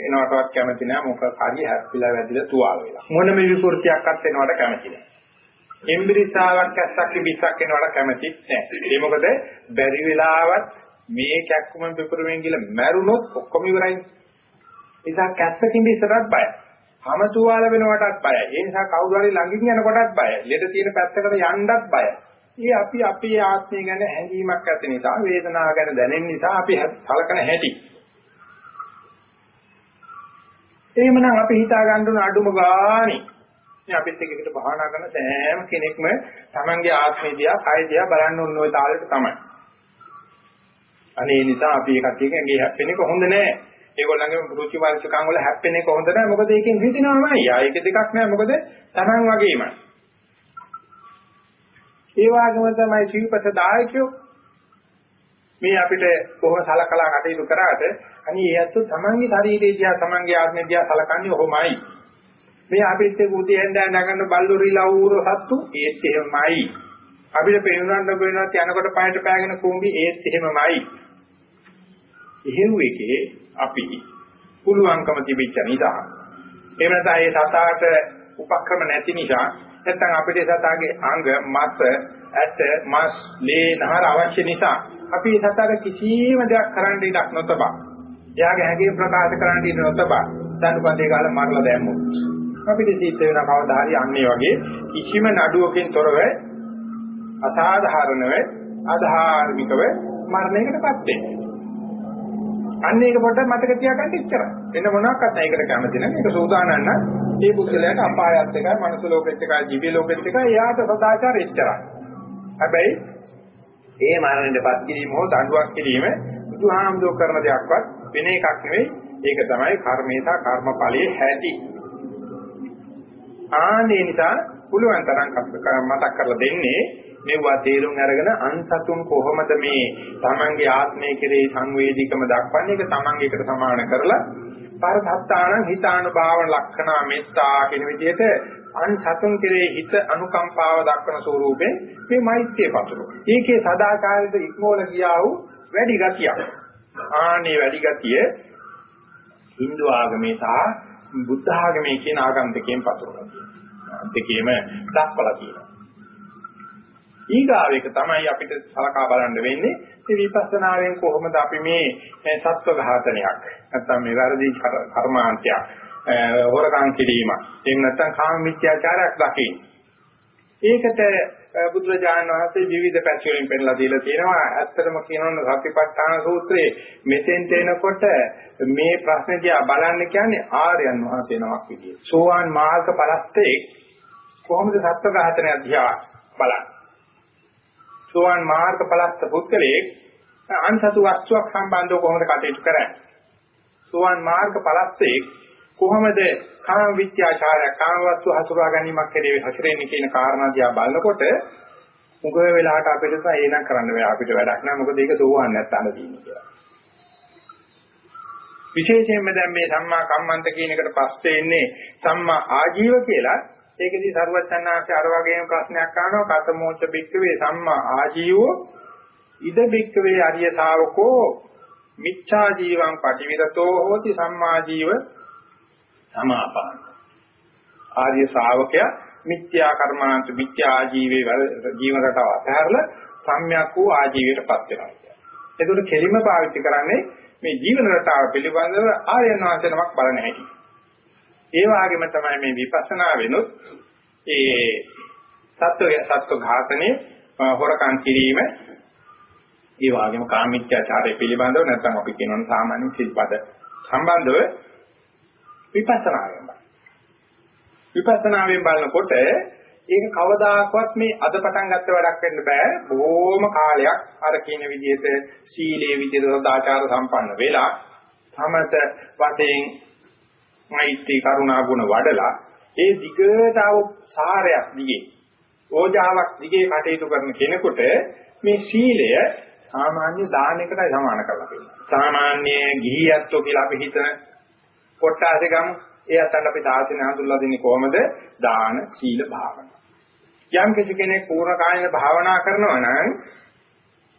එනවටවත් කැමති නෑ. මොකක් හරි හැප්පිලා වැදිලා තුවාල වෙලා. මොනම විකෘතියක්වත් එනවට කැමති නෑ. එම්බිරිසාවක් ඇස්සක් බිස්සක් එනවට කැමති නෑ. ඒ මොකද බැරි වෙලාවත් මේ කැක්කුම පිපුරුවෙන් කියලා මැරුණොත් ඔක්කොම ඉවරයි නිසා කැස්සකින් බිස්සටත් බයයි හැමතුවාල වෙනවටත් බයයි. ඒ නිසා කවුරු හරි ළඟින් යනකොටත් බයයි. ලෙඩ තියෙන පැත්තකට යන්නත් බයයි. ඒ අපි අපේ ආත්මය ගැන හැඟීමක් ඇති නිසා, වේදනාව ගැන දැනෙන නිසා අපි සලකන හැටි. එහෙමනම් අපි හිතා ගන්න ඕන අඩුම ගානේ මේ අපිත් එක්ක එකට භාවනා කරන සෑම කෙනෙක්ම Tamange ආත්මය දිහා, කය දිහා බලන්න ඕන ওই තාලෙට තමයි. අනේ නිසා අපි එකක් එකගේ හැප්පෙන්නේ කොහොඳ නෑ. ඒගොල්ලන්ගේ රුචි වර්ෂකම් වල හැප්පෙන්නේ කොහොමද නැහැ මොකද ඒකෙන් හිතෙනවමයි ආයෙක දෙකක් නැහැ මොකද Taman වගේමයි. ඒ වගේම තමයි ජීවිත දායකයෝ. මේ අපිට කොහොම සලකලා කටයුතු කරාට අනිත් ඒ ඇත්ත Tamanගේ ශරීරයේ දිහා Tamanගේ ආත්මය දිහා සලකන්නේ ඔහොමයි. මේ අපිත් එක්ක උදේ හන්දෑ නගන්න බල්ලුරි ලව්වුර සත්තු ඒත් එහෙමයි. අපිට පේනවන්න පේනවත් යනකොට පහට පෑගෙන කුඹි ඒත් එහෙමමයි. එහෙව් එකේ අපි පුළුවන්කම තිබිච්ච නිසා එහෙම නැත්නම් ඒ සතාට උපක්‍රම නැති නිසා නැත්නම් අපිට සතාගේ අංග මස ඇට මස් ලේ නහර අවශ්‍ය නිසා අපි සතාට කිසිම දෙයක් කරන්න ඉඩක් නොතබා. එයාගේ හැඟීම් ප්‍රකාශ කරන්න ඉඩ නොතබා. දනුපන්දේ කාලේ මරලා දැම්මොත්. අපිට සිද්ධ වෙන කවදා හරි අන්නේ වගේ කිසිම නඩුවකින් තොරව අසාධාරණව අධාර්මිකව මරණයකටපත් වෙන්නේ. අන්න ඒක පොඩ්ඩක් මතක තියාගන්න ඉච්චරයි. වෙන මොනවාක්වත් නැහැ. ඒකට කැමති නැහැ. ඒක සූදානම් නම් මේ පුද්ගලයාට අපායත් එකයි, මනස ලෝකෙත් එකයි, ජීවි ලෝකෙත් එකයි, එයාට සදාචාර ඉච්චරයි. හැබැයි ඒ මරණයටපත් කිරීම හෝ දඬුවම් කිරීම බුදුහාමුදුර කරන දෙයක්වත් වෙන එකක් නෙවෙයි. ඒක තමයි කර්මේ සහ කර්මඵලයේ හැටි. ආනේ නිසා පුළුවන් තරම් මතක් කරලා දෙන්නේ මෙවුවා තේරුම් අරගෙන අන්සතුන් කොහොමද මේ තමන්ගේ ආත්මය කෙරෙහි සංවේදීකම දක්වන්නේ ඒක තමන්ගේකට සමාන කරලා පරසත්තාන හිතානුභාව ලක්ෂණා මෙත්තා කියන විදිහට අන්සතුන් කෙරෙහි හිත අනුකම්පාව දක්වන ස්වරූපයෙන් මේ මෛත්‍රිය පතුරව. ඒකේ සදාකාලික ඉක්මෝල ගියා වූ වැඩි ගතියක්. ආනේ වැඩි ගතිය Hindu ආගමේ සහ බුද්ධ ආගමේ කියන ආගම් දෙකෙන් පතුරවනවා. දෙකේම දක්වලා තියෙනවා. ඊගාව එක තමයි අපිට සලකා බලන්න වෙන්නේ මේ විපස්සනාවෙන් කොහොමද අපි මේ සත්ව ඝාතනයක් නැත්නම් මේ වැරදි කර්මාන්තයක් හොරකම් කිරීම එහෙම නැත්නම් කාම මිත්‍යාචාරයක් දකින්න. ඒකට බුදුරජාණන් වහන්සේ විවිධ පැති වලින් පෙන්නලා දීලා තියෙනවා. ඇත්තටම කියනොත් සතිපට්ඨාන සූත්‍රයේ මෙතෙන්ට එනකොට මේ ප්‍රශ්නේ දිහා බලන්න කියන්නේ ආර්යයන් වහන්සේ නමක් විදියට. සෝවාන් මාර්ග පරස්තේ කොහොමද සත්ව ඝාතනය දිහා බලන්නේ? සෝවාන් මාර්ග පලස්ත පුද්ගලයෙක් අන්සතු වස්තුවක් සම්බන්ධව කොහොමද කටයුතු කරන්නේ? සෝවාන් මාර්ග පලස්තේ කොහොමද කාම විත්‍යාචාරය කාම වස්තු හසුරවා ගැනීමක් කෙරේ හසිරෙන්නේ කියන කාරණා දිහා බලනකොට මුගව වෙලාවට අපිට සෑහෙනම් කරන්න බෑ අපිට වැඩක් නෑ මොකද ඒක සෝවාන් නැත්තන තියෙන්නේ කියලා. විශේෂයෙන්ම දැන් මේ සම්මා කම්මන්ත කියන එකට පස්සේ එන්නේ සම්මා ආජීව කියලා. ඒකදී සරුවචනාංශ අර වගේම ප්‍රශ්නයක් අහනවා කතමෝච බික්කවේ සම්මා ආජීවෝ ඉද බික්කවේ අරිය ශාවකෝ මිච්ඡා ජීවං පටිවිරතෝ හෝති සම්මා ජීව සමාපාන. ආර්ය ශාවකයා මිත්‍යා කර්මාන්ත මිත්‍යා ආජීවයේ ජීවන රටාව අතහැරලා සම්‍යක් වූ ආජීවයටපත් වෙනවා. ඒකට කෙලිම පාවිච්චි කරන්නේ මේ ජීවන රටාව පිළිබඳව ආර්යයන් වහන්සේනමක් බලන හැටි. ඒ වගේම තමයි මේ විපස්සනා වෙනුත් ඒ සත්ව සත්ව ඝාතනයේ හොරකම් කිරීම ඒ වගේම කාමීත්‍යාචාරය පිළිබඳව නැත්නම් අපි කියනවා සාමාන්‍ය සිල්පද සම්බන්ධව විපස්සනාවෙන් බලන. විපස්සනාවෙන් බලනකොට ඒක කවදාකවත් මේ අද පටන් ගත්ත වැඩක් වෙන්න බෑ. බොහොම කාලයක් අර කියන විදිහට සීලයේ විදිහට සදාචාර සම්පන්න වෙලා තමත වශයෙන් මෛත්‍රී කරුණා ගුණ වඩලා ඒ දිගට ආව සාරයක් දිගේ ඕජාවක් දිගේ කටයුතු කරන කෙනෙකුට මේ සීලය සාමාන්‍ය දානයකටයි සමාන කරලා තියෙනවා. සාමාන්‍ය ගිහියත්ෝ කියලා අපි හිතන කොට්ටාසේ ගමු. ඒ අතන අපි සාසන හඳුල්ලා දෙන්නේ කොහොමද? දාන, සීල, භාවනා. යම් කිසි කෙනෙක් පූර්ණ කායන භාවනා කරනවා නම්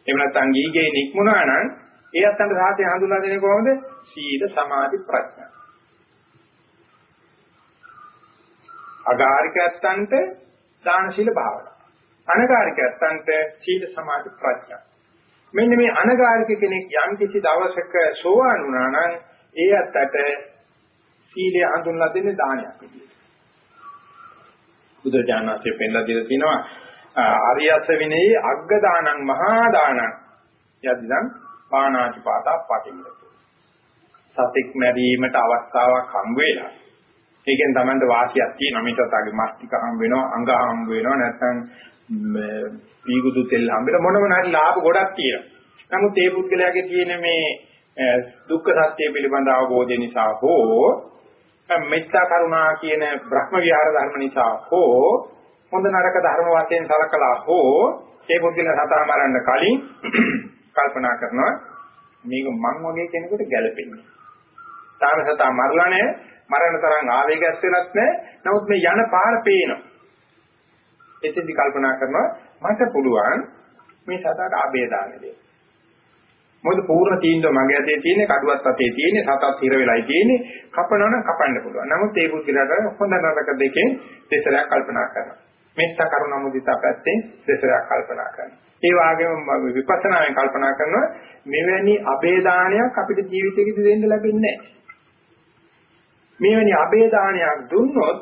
එහෙම නැත්නම් ගීගේ නික්මුණා නම් ඒ අතන සාසන හඳුල්ලා දෙන්නේ කොහොමද? සීල, සමාධි, ප්‍රඥා. අගාරිකයන්ට දාන සීල භාවනා. අනගාරිකයන්ට සීල සමාධි ප්‍රඥා. මෙන්න මේ අනගාරික කෙනෙක් යම් කිසි දවසක සෝවාන් වුණා නම් ඒ අතට සීලය හඳුන්ලා දෙන්නේ දානයක් විදියට. බුදුජානකයේ පෙන්ලා දීලා තිනවා ආර්යස විනයේ අග්ග දානං මහා දානං යදිදං පාණාතිපාතා පටිමිතු. සතික් මැරීමට අවස්ථාවක් හම් වෙලා ඒකෙන් Tamanට වාසියක් තියෙනවා. මේක තාගේ මස්තික හම් වෙනවා, අංග හම් වෙනවා, නැත්නම් පීගුදු තෙල් හම් වෙනවා මොන මොන හරි ලාභ ගොඩක් තියෙනවා. නමුත් ඒ පුද්ගලයාගේ තියෙන මේ දුක්ඛ සත්‍ය පිළිබඳ අවබෝධය නිසා හෝ මෙත්තා කරුණා කියන බ්‍රහ්ම විහාර ධර්ම නිසා හෝ හොඳ නරක ධර්ම වශයෙන් සලකලා හෝ ඒ පුද්ගලයා සතා මරන්න කලින් කල්පනා කරනවා මේක මං වගේ කෙනෙකුට ගැළපෙන්නේ. තාම සතා මරලා නැහැ මරණ තරම් ආවේගයක් වෙනත් නැහැ. නමුත් මේ යන පාර පේනවා. එතෙන්දි කල්පනා කරනවා මට පුළුවන් මේ සතාට ආබේ දාන්න දෙන්න. මොකද පූර්ණ තීන්දුව මගේ අතේ තියෙන්නේ කඩුවත් අතේ තියෙන්නේ සතත් හිර වෙලයි තියෙන්නේ කපනවනම් කපන්න පුළුවන්. නමුත් ඒ පුද්ගලයාට හොඳ නරක දෙකෙන් දෙසරයක් කල්පනා කරනවා. මෙත්ත කරුණ මුදිතා පැත්තෙන් දෙසරයක් කල්පනා කරනවා. ඒ වගේම විපස්සනාවෙන් කල්පනා කරනවා මෙවැනි අබේදානයක් අපිට ජීවිතේකදී දෙන්න ලැබෙන්නේ නැහැ. මෙවැනි අබේදානයක් දුන්නොත්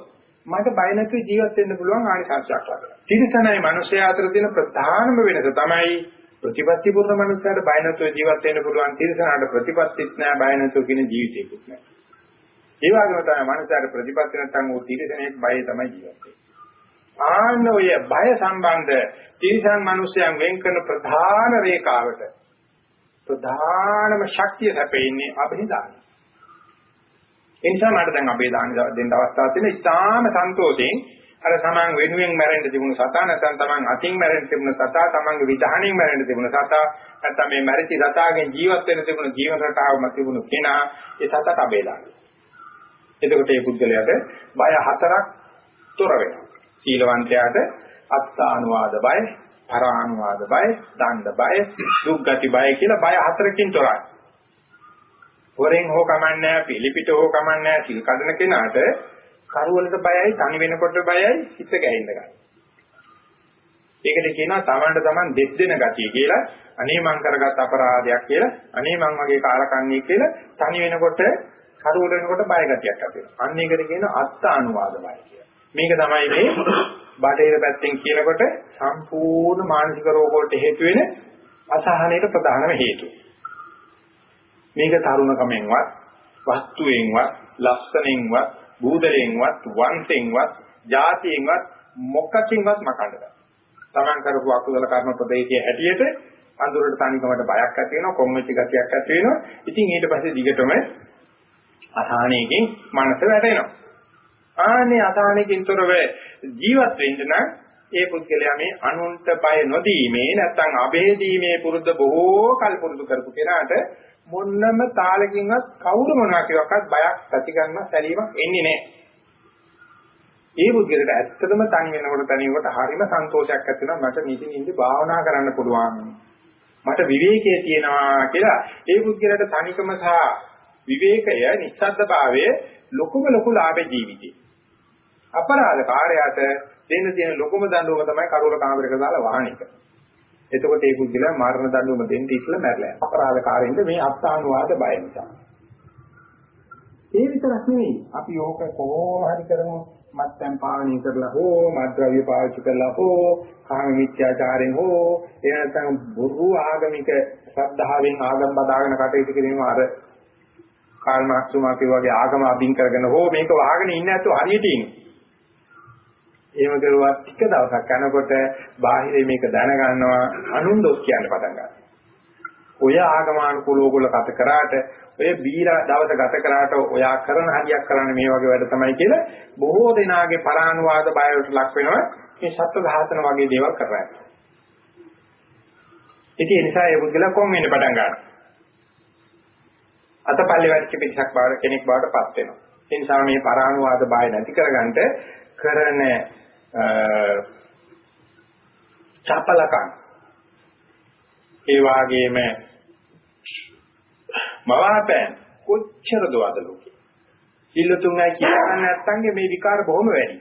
මට බය නැතුව ජීවත් වෙන්න පුළුවන් ආනිසංසයක් ලබනවා. තිරසනයි මිනිස්යා අතර තියෙන ප්‍රධානම වෙනස තමයි ප්‍රතිපත්ති පුරුණ මිනිස්යාට බය නැතුව ජීවත් වෙන්න පුළුවන් තිරසනාට ප්‍රතිපත්තිත් නැහැ බය නැතුව කියන ජීවිතයකුත් නැහැ. ඒ වගේම තමයි මිනිස්යාට ප්‍රතිපත්ති නැත්නම් ਉਹ තිරසනෙක් බය තමයි ජීවත් වෙන්නේ. ආන්න ඔය බය සම්බන්ධ තිරසන් මිනිස්යන් වෙන් කරන ප්‍රධාන රේඛාවට ප්‍රධානම ශක්තිය හැපෙන්නේ අභිදානයි. ඒ නිසා මට දැන් අපේ දාන දෙන්න අවස්ථාවක් තියෙන ඉතාම සන්තෝෂයෙන් අර තමන් වෙනුවෙන් මැරෙන්න තිබුණු සතා නැත්නම් තමන් අතින් මැරෙන්න තිබුණු සතා තමන්ගේ විධානයෙන් මැරෙන්න තිබුණු සතා නැත්නම් මේ මැරිච්ච සතාගෙන් ජීවත් වෙන්න තිබුණු ජීවන රටාවම තිබුණු කෙනා ඒ සතට අපේදාන. එතකොට මේ පුද්ගලයාට බය හතරක් තොර වෙනවා. සීලවන්තයාට අත්තානුවාද බය, පරානුවාද බය, දණ්ඩ බය, දුක්ගති බය කියලා බය හතරකින් තොරයි. හොරෙන් හෝ කමන්නේ පිළිපිට හෝ කමන්නේ සිල් කඩන කෙනාට කරවලට බයයි තනි වෙනකොට බයයි හිත ගැහෙන්න ගන්න. ඒකට කියනවා තමන්ට තමන් දෙස් දෙන ගතිය කියලා අනේ මං කරගත් අපරාධයක් කියලා අනේ මං වගේ කාලකන්ණිය කියලා තනි වෙනකොට කරවල වෙනකොට බය ගතියක් ඇති වෙනවා. අන්න ඒකට කියන අත්ත අනුවාද බය කියලා. මේක තමයි මේ බටහිර පැත්තෙන් කියනකොට සම්පූර්ණ මානසික රෝග වලට හේතු වෙන අසහනයට ප්‍රධානම හේතුව. මේක තරුණකමෙන්වත් වස්තුවෙන්වත් ලස්සනෙන්වත් බූදලෙන්වත් වංශෙන්වත් ජාතියෙන්වත් මොකකින්වත් මකන්න බෑ. Taman කරපු අකුසල කර්ම ප්‍රදේශයේ හැටියට අඳුරට තනිකමට බයක් ඇති වෙනවා කොම්මච්ච ගතියක් ඇති වෙනවා. ඉතින් ඊට පස්සේ දිගටම අසහනයකින් මනස වැටෙනවා. ආනේ අසහනයකින් තොරව ජීවත් වෙන්න නම් ඒ පුද්ගලයා මේ අනුන්ට බය නොදීමේ නැත්නම් අබේදීමේ පුරුද්ද බොහෝ කල් පුරුදු කරපු කෙනාට මොන්නම තාලකින්වත් කවුරු මොනවා කියවක්වත් බයක් ඇති ගන්න සැලීමක් එන්නේ නැහැ. ඒ බුද්ධියට ඇත්තටම තනි වෙනකොට තනි වෙනකොට හරිම සන්තෝෂයක් ඇති වෙනවා මට නිදි නිදි භාවනා කරන්න පුළුවන්. මට විවේකයේ තියෙනවා කියලා ඒ බුද්ධියට තනිකම සහ විවේකය නිස්සද්ද භාවය ලොකුම ලොකු ලාභ ජීවිතේ. අපරාධ කාර්යයට දෙන්න තියෙන ලොකුම දඬුවම තමයි කරුවල කාමරයක දාලා වහන එක. එතකොට ඒ පුද්ගලයා මරණ දඬුවම දෙන්න ඉස්සෙල්ලා මැරලා යනවා. අපරාධ කාර්යෙන්ද මේ අත්තානුවාද බය නිසා. ඒ විතරක් නෙවෙයි අපි ඕක කොහොම හරි කරමු මත්යන් පානීය කරලා හෝ මද්ද්‍රව්‍ය පාවිච්චි කරලා හෝ කාම මිත්‍යාචාරයෙන් හෝ එහෙම නැත්නම් බොරු ආගමික ශ්‍රද්ධාවෙන් ආගම් බදාගෙන කටයුතු කිරීම අර කාල් මාක්ස් තුමා වගේ ආගම අදින් කරගෙන හෝ මේක වහගෙන ඉන්නේ නැතුව හරියට ඉන්නේ එහෙම කරුවා ටික දවසක් යනකොට බාහිර මේක දැනගන්නවා අනුන් දොස් කියන්න පටන් ගන්නවා. ඔය ආගමානුකූලව ඔයගොල්ලෝ කත කරාට ඔය බීලා දවස ගත කරාට ඔයා කරන හරියක් කරන්නේ මේ වගේ වැඩ තමයි කියලා බොහෝ දෙනාගේ පරානුවාද බයට ලක් වෙනවා මේ සත්ව ඝාතන වගේ දේවල් කරලා. ඉතින් ඒ නිසා ඒ බුද්ධලා කොම් වෙන්න පටන් ගන්නවා. අතපල්ලේ වැඩිච්ච පිටසක් බවට කෙනෙක් බවට පත් වෙනවා. ඒ නිසා මේ පරානුවාද බය නැති කරගන්න කරන චපලකම්. ඒ වාගේම මවාපෑම් කොච්චර දවද ලෝකේ? ඉල්ලතුන්යි කියන්නේ නැත්තන්ගේ මේ විකාර බොහොම වැඩි.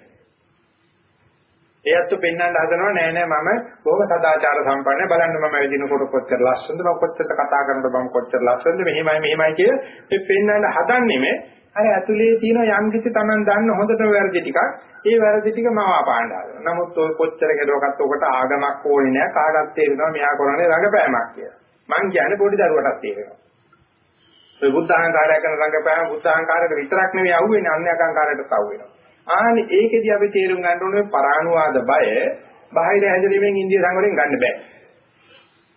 එයත් පෙන්වන්න හදනවා නෑ නෑ මම බොහොම සදාචාර සම්පන්න බලන්න මම වෙදිනකොට කොච්චර ලස්සනද මම කොච්චර කතා කරනකොට මම කොච්චර ලස්සනද මෙහෙමයි මෙහෙමයි කිය මේ පෙන්වන්න හදන්නේ අර ඇතුලේ තියෙන යම් කිසි Taman දන්න හොඳට වැරදි ටිකක් ඒ වැරදි ටික මම අපාන්න හදනවා. නමුත් ඔය කොච්චර කෙරුවකත් ඔකට ආගමක් ඕනේ නෑ කාටවත් තේරෙනවා මෙයා කරන්නේ රඟපෑමක් කියලා. මං කියන්නේ පොඩි දරුවටත් තේරෙනවා. ඔය බුද්ධ අහංකාරය කරන රඟපෑම බුද්ධ අහංකාරයක විතරක් නෙවෙයි අහුවෙන්නේ අන්‍ය අහංකාරයටත් අහුවෙනවා. ආන්නේ ඒකෙදි අපි තේරුම් ගන්න ඕනේ පරානුවාද බය බාහිර හැදෙරීමෙන් ඉන්දිය සංවරයෙන් ගන්න බෑ.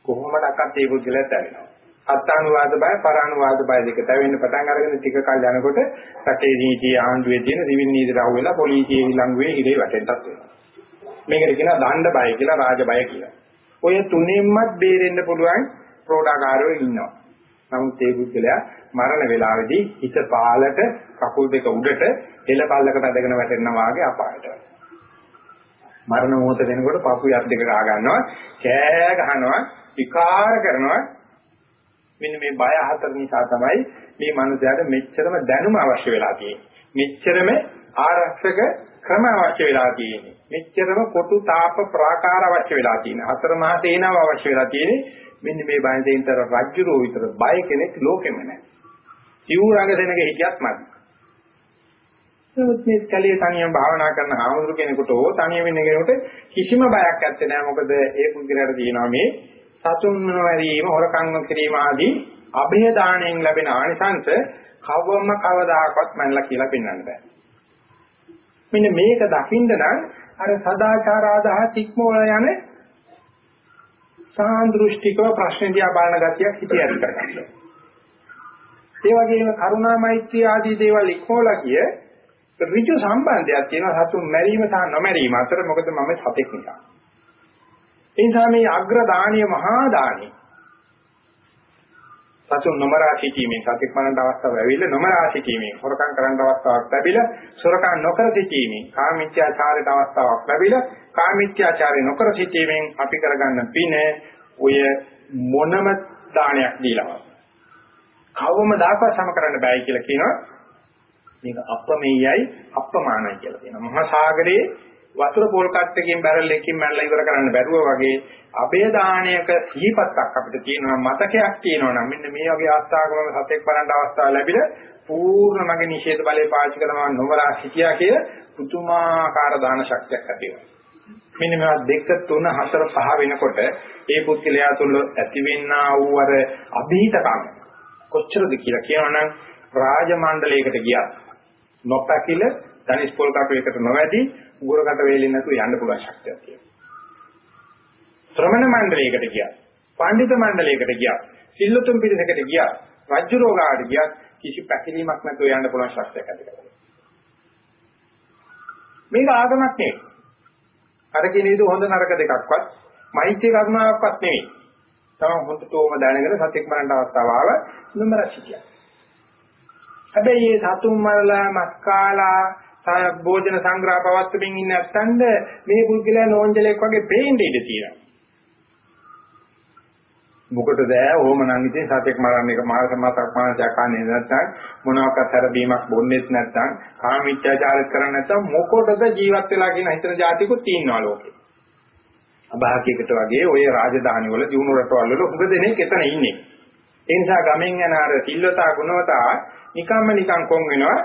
කොහොමඩක්වත් ඒ බුද්ධිලට ඇවෙනවා. අත්තානුවාද බය පරානුවාද බය දෙක තැවෙන්න පටන් අරගෙන ටික කල් යනකොට රටේ නීතිය ආණ්ඩුවේ තියෙන සිවිල් නීතියට අහු වෙලා පොලිසිය ඊළඟුවේ ඉරේ වැටෙන්නත් වෙනවා. මේකට කියනවා දණ්ඩ බය කියලා රාජ බය කියලා. ඔය තුනෙන්මත් බේරෙන්න පුළුවන් ප්‍රෝඩාකාරයෝ ඉන්නවා. නමුත් ඒ බුද්ධලයා මරණ වේලාවේදී හිත පාලට කකුල් දෙක උඩට එළ පල්ලකට අදගෙන වැටෙනවා වාගේ අපායට. මරණ මොහොත වෙනකොට පපු යක් දෙක ගා ගන්නවා, කෑ ගහනවා, විකාර කරනවා මෙන්න මේ බය හතර නිසා තමයි මේ මනුස්සයාට මෙච්චරම දැනුම අවශ්‍ය වෙලා තියෙන්නේ. මෙච්චරම ආරක්ෂක ක්‍රම අවශ්‍ය වෙලා තියෙන්නේ. මෙච්චරම කොටු තාප ප්‍රාකාර අවශ්‍ය වෙලා තියෙන්නේ. හතර මහ සේනාව අවශ්‍ය වෙලා තියෙන්නේ. මෙන්න මේ බය දෙයින්තර රජ්ජුරෝ විතර බය කෙනෙක් ලෝකෙම නැහැ. සිවුරඟ දෙනක හිටියත් මදි. නමුත් මේ කලිය තනියම භාවනා කරන ආමුදුර කෙනෙකුට ඕ තනියම ඉන්න කෙනෙකුට කිසිම බයක් නැත්තේ නෑ මොකද ඒ පුද්ගලයාට තියෙනවා මේ සතුන් මරීම හොරකම් කිරීම ආදී અભය දාණයෙන් ලැබෙන ආනිසංස කවවම කවදාකවත් මනලා කියලා පෙන්වන්න බෑ. මෙන්න මේක දකින්න නම් අර සදාචාර ආදහස් ඉක්මවල යන සාන්දෘෂ්ටිකව ප්‍රශ්න දිහා බලන ගතියක් හිතේ ඇති කරගන්න. ඒ වගේම කරුණා මෛත්‍රී ආදී දේවල් ඉක්මවලා කිය ඍජු සම්බන්ධයක් තියෙනවා සතුන් මැරීම සහ නොමැරීම අතර මොකද මම සතෙක් නිසා. ඒ නිසා මේ අග්‍ර දානීය මහා දානීය සතුන් නොමරා සිටීමෙන් සතික් මනන්ට අවස්ථාව ලැබිලා නොමරා සිටීමෙන් හොරකම් කරන්න අවස්ථාවක් ලැබිලා සොරකම් නොකර සිටීමෙන් කාමීත්‍යාචාරයට අවස්ථාවක් ලැබිලා කාමීත්‍යාචාරය නොකර සිටීමෙන් අපි කරගන්න පින ඔය මොනම දානයක් දීලා කවම දාපස් සම කරන්න බෑ කියලා කියනවා. මේක අප්‍රමේයයි අප්‍රමාණයි කියලා කියනවා. මහා සාගරයේ වතුර පොල් කට්ටකින් බැරල් එකකින් මැනලා ඉවර කරන්න බැරුව වගේ අබේ දාණයක සිහිපත්තක් අපිට තියෙනවා මතකයක් තියෙනවා නම්. මෙන්න මේ වගේ අවස්ථාවකම සතෙක් බලන්න අවස්ථාව ලැබිලා පූර්ණ මගේ නිෂේධ බලය පාවිච්චි කරනවා නොමරා සිටියා කිය පුතුමාකාර දාන ශක්තියක් ඇති මෙන්න මේවා දෙක තුන හතර පහ වෙනකොට ඒ පුත්කලයා තුළ ඇතිවෙන්නා වූ අර අභීතකම් කොච්චරද කියලා කියනවනම් රාජමණ්ඩලයකට ගියා. නොපැකිල ධනිස් පොල් කටුවකට නොවැදී උගරකට වේලෙන්නේ නැතුව යන්න පුළුවන් ශක්තියක් තියෙනවා. ශ්‍රමණ මණ්ඩලයකට ගියා. පඬිත මණ්ඩලයකට ගියා. සිල්ලුතුන් පිරිසකට ගියා. රජ්ජු රෝගාට ගියා. කිසි පැකිලීමක් නැතුව යන්න පුළුවන් ශක්තියක් ඇති කරගන්නවා. මේක ආගමක් නෙවෙයි. අර කියන විදිහ හොඳ නරක දෙකක්වත් මෛත්‍රී කරුණාවක්වත් නෙවෙයි. තමන් හොඳටම දැනගෙන සතෙක් මරන්න අවස්ථාව ආව නොමර සිටියා. හැබැයි මේ සතුන් මරලා මස් කාලා භෝජන සංග්‍රහ පවත්වමින් ඉන්න නැත්තඳ මේ පුද්ගලයා නෝන්ජලෙක් වගේ පේන්න ඉඩ තියෙනවා. මොකටද ඕම නම් ඉතින් සතෙක් මරන්න එක මාස මාසක් මාසයක් කන්නේ නැත්නම් මොනවාක්වත් හැරබීමක් බොන්නේත් නැත්නම් කාම මිත්‍යාචාරයක් කරන්නේ නැත්නම් මොකටද ජීවත් වෙලා කියන හිතන જાතිකුත් තියෙනවා ලෝකේ. අභාග්‍යයකට වගේ ඔය රාජධානි වල දිනු රටවල් වල උග දෙනෙක් එතන ඉන්නේ. ඒ නිසා ගමෙන් යන අර සිල්වතා ගුණවතා නිකම්ම නිකම් කොන් වෙනවා.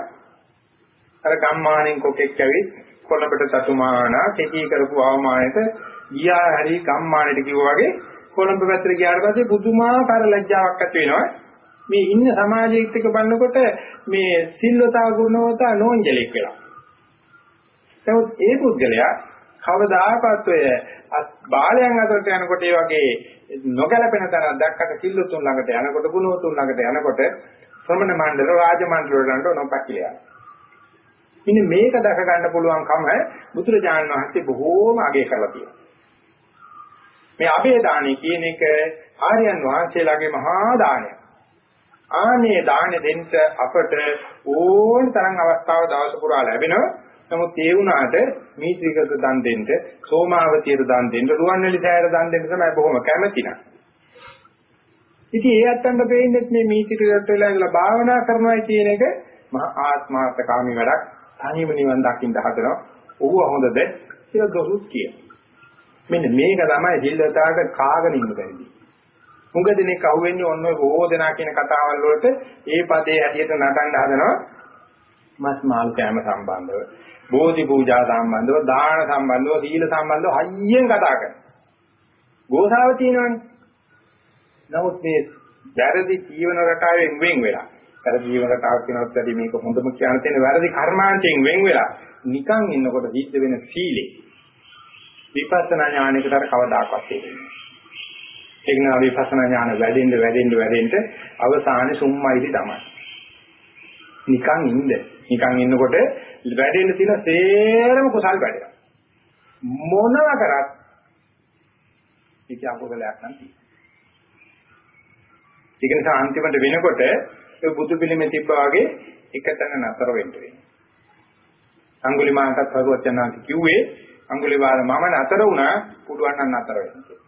අර ගම්මානෙන් කොකෙක් ඇවිත් කොළඹට සතුමානා කෙටි කරපු අවමානයට ගියා හරි ගම්මානෙට කිව්වා වගේ කොළඹ පැත්තට ගියාට පස්සේ පුදුමාකාර ලැජ්ජාවක් ඇති වෙනවා. මේ ඉන්න සමාජයේත් එක බලනකොට මේ සිල්වතා ගුණවතා නෝන්ජලෙක් වෙලා. නමුත් ඒ පුද්ගලයා කවදාකවත් ඔය බාලයන් අතරට යනකොට ඒ වගේ නොගැලපෙන තරම් දැක්කට සිල්ලුතුන් ළඟට යනකොට ගුණවතුන් ළඟට යනකොට ශ්‍රමණ මණ්ඩල රාජ මණ්ඩල වලට නොපැකිලියා. ඉතින් මේක දැක ගන්න පුළුවන්කම බුදුරජාණන් වහන්සේ බොහෝම අගය කරලා තියෙනවා. මේ අබේ දාණය කියන එක ආර්යයන් වහන්සේලාගේ මහා දානයක්. ආනේ දාන දෙන්න අපට ඕන තරම් අවස්ථාව දවස පුරා ලැබෙනවා. නමුත් ඒ වුණාට මීත්‍රිකත දන් දෙන්න, සෝමාවතියට දන් දෙන්න, රුවන්වැලි සෑයට දන් දෙන්න තමයි බොහොම කැමති නා. ඉතින් ඒ අත්තන්ට පේන්නේ මේ මීත්‍රිකත වෙලා ඉඳලා භාවනා කරනවා කියන එක මහා ආත්මාර්ථකාමී වැඩක්. තනියම නිවන් දකින්න හදනවා. ඕව හොඳද කියලා දොරුත් කියනවා. මෙන්න මේක තමයි ජීවිතාවට කාගෙන ඉන්න බැරිදි. මුඟ දිනෙක අහුවෙන්නේ ඔන්න ඔය බොහෝ දෙනා කියන කතාවල් වලට ඒ පදේ හැටියට නටන්න හදනවා මස් මාළු කෑම සම්බන්ධව බෝධි පූජා සම්බන්ධව දාන සම්බන්ධව සීල සම්බන්ධව හයියෙන් කතා කරනවා. ගෝසාව තියෙනවනේ. නමුත් මේ වැරදි ජීවන රටාවෙන් වෙන් වෙලා වැරදි ජීවන රටාවක් කියනවත් වැඩි මේක හොඳම කියන තැන වැරදි කර්මාන්තයෙන් වෙන් වෙලා නිකන් ඉන්නකොට සිද්ධ වෙන සීලේ විපස්සනා ඥානයකට අර කවදාකවත් එන්නේ ඒක නා විපස්සනා ඥාන වැඩෙන්න වැඩෙන්න වැඩෙන්න අවසානයේ සුම්මයිදි තමයි. නිකන් ඉන්න. නිකන් ඉන්නකොට වැඩෙන්න තියෙන සේරම කුසල් වැඩෙනවා. මොනව කරත් ඒක අකුසලයක් නම් තියෙනවා. ඒක නිසා අන්තිමට වෙනකොට ඒ බුදු පිළිමේ තිබ්බා වගේ එකතැන නතර වෙන්න වෙනවා. අඟුලිමාලටත් හරුවත් යනවා කිව්වේ අඟුලිමාල මම නතර වුණා පුළුවන් නම් නතර වෙන්න.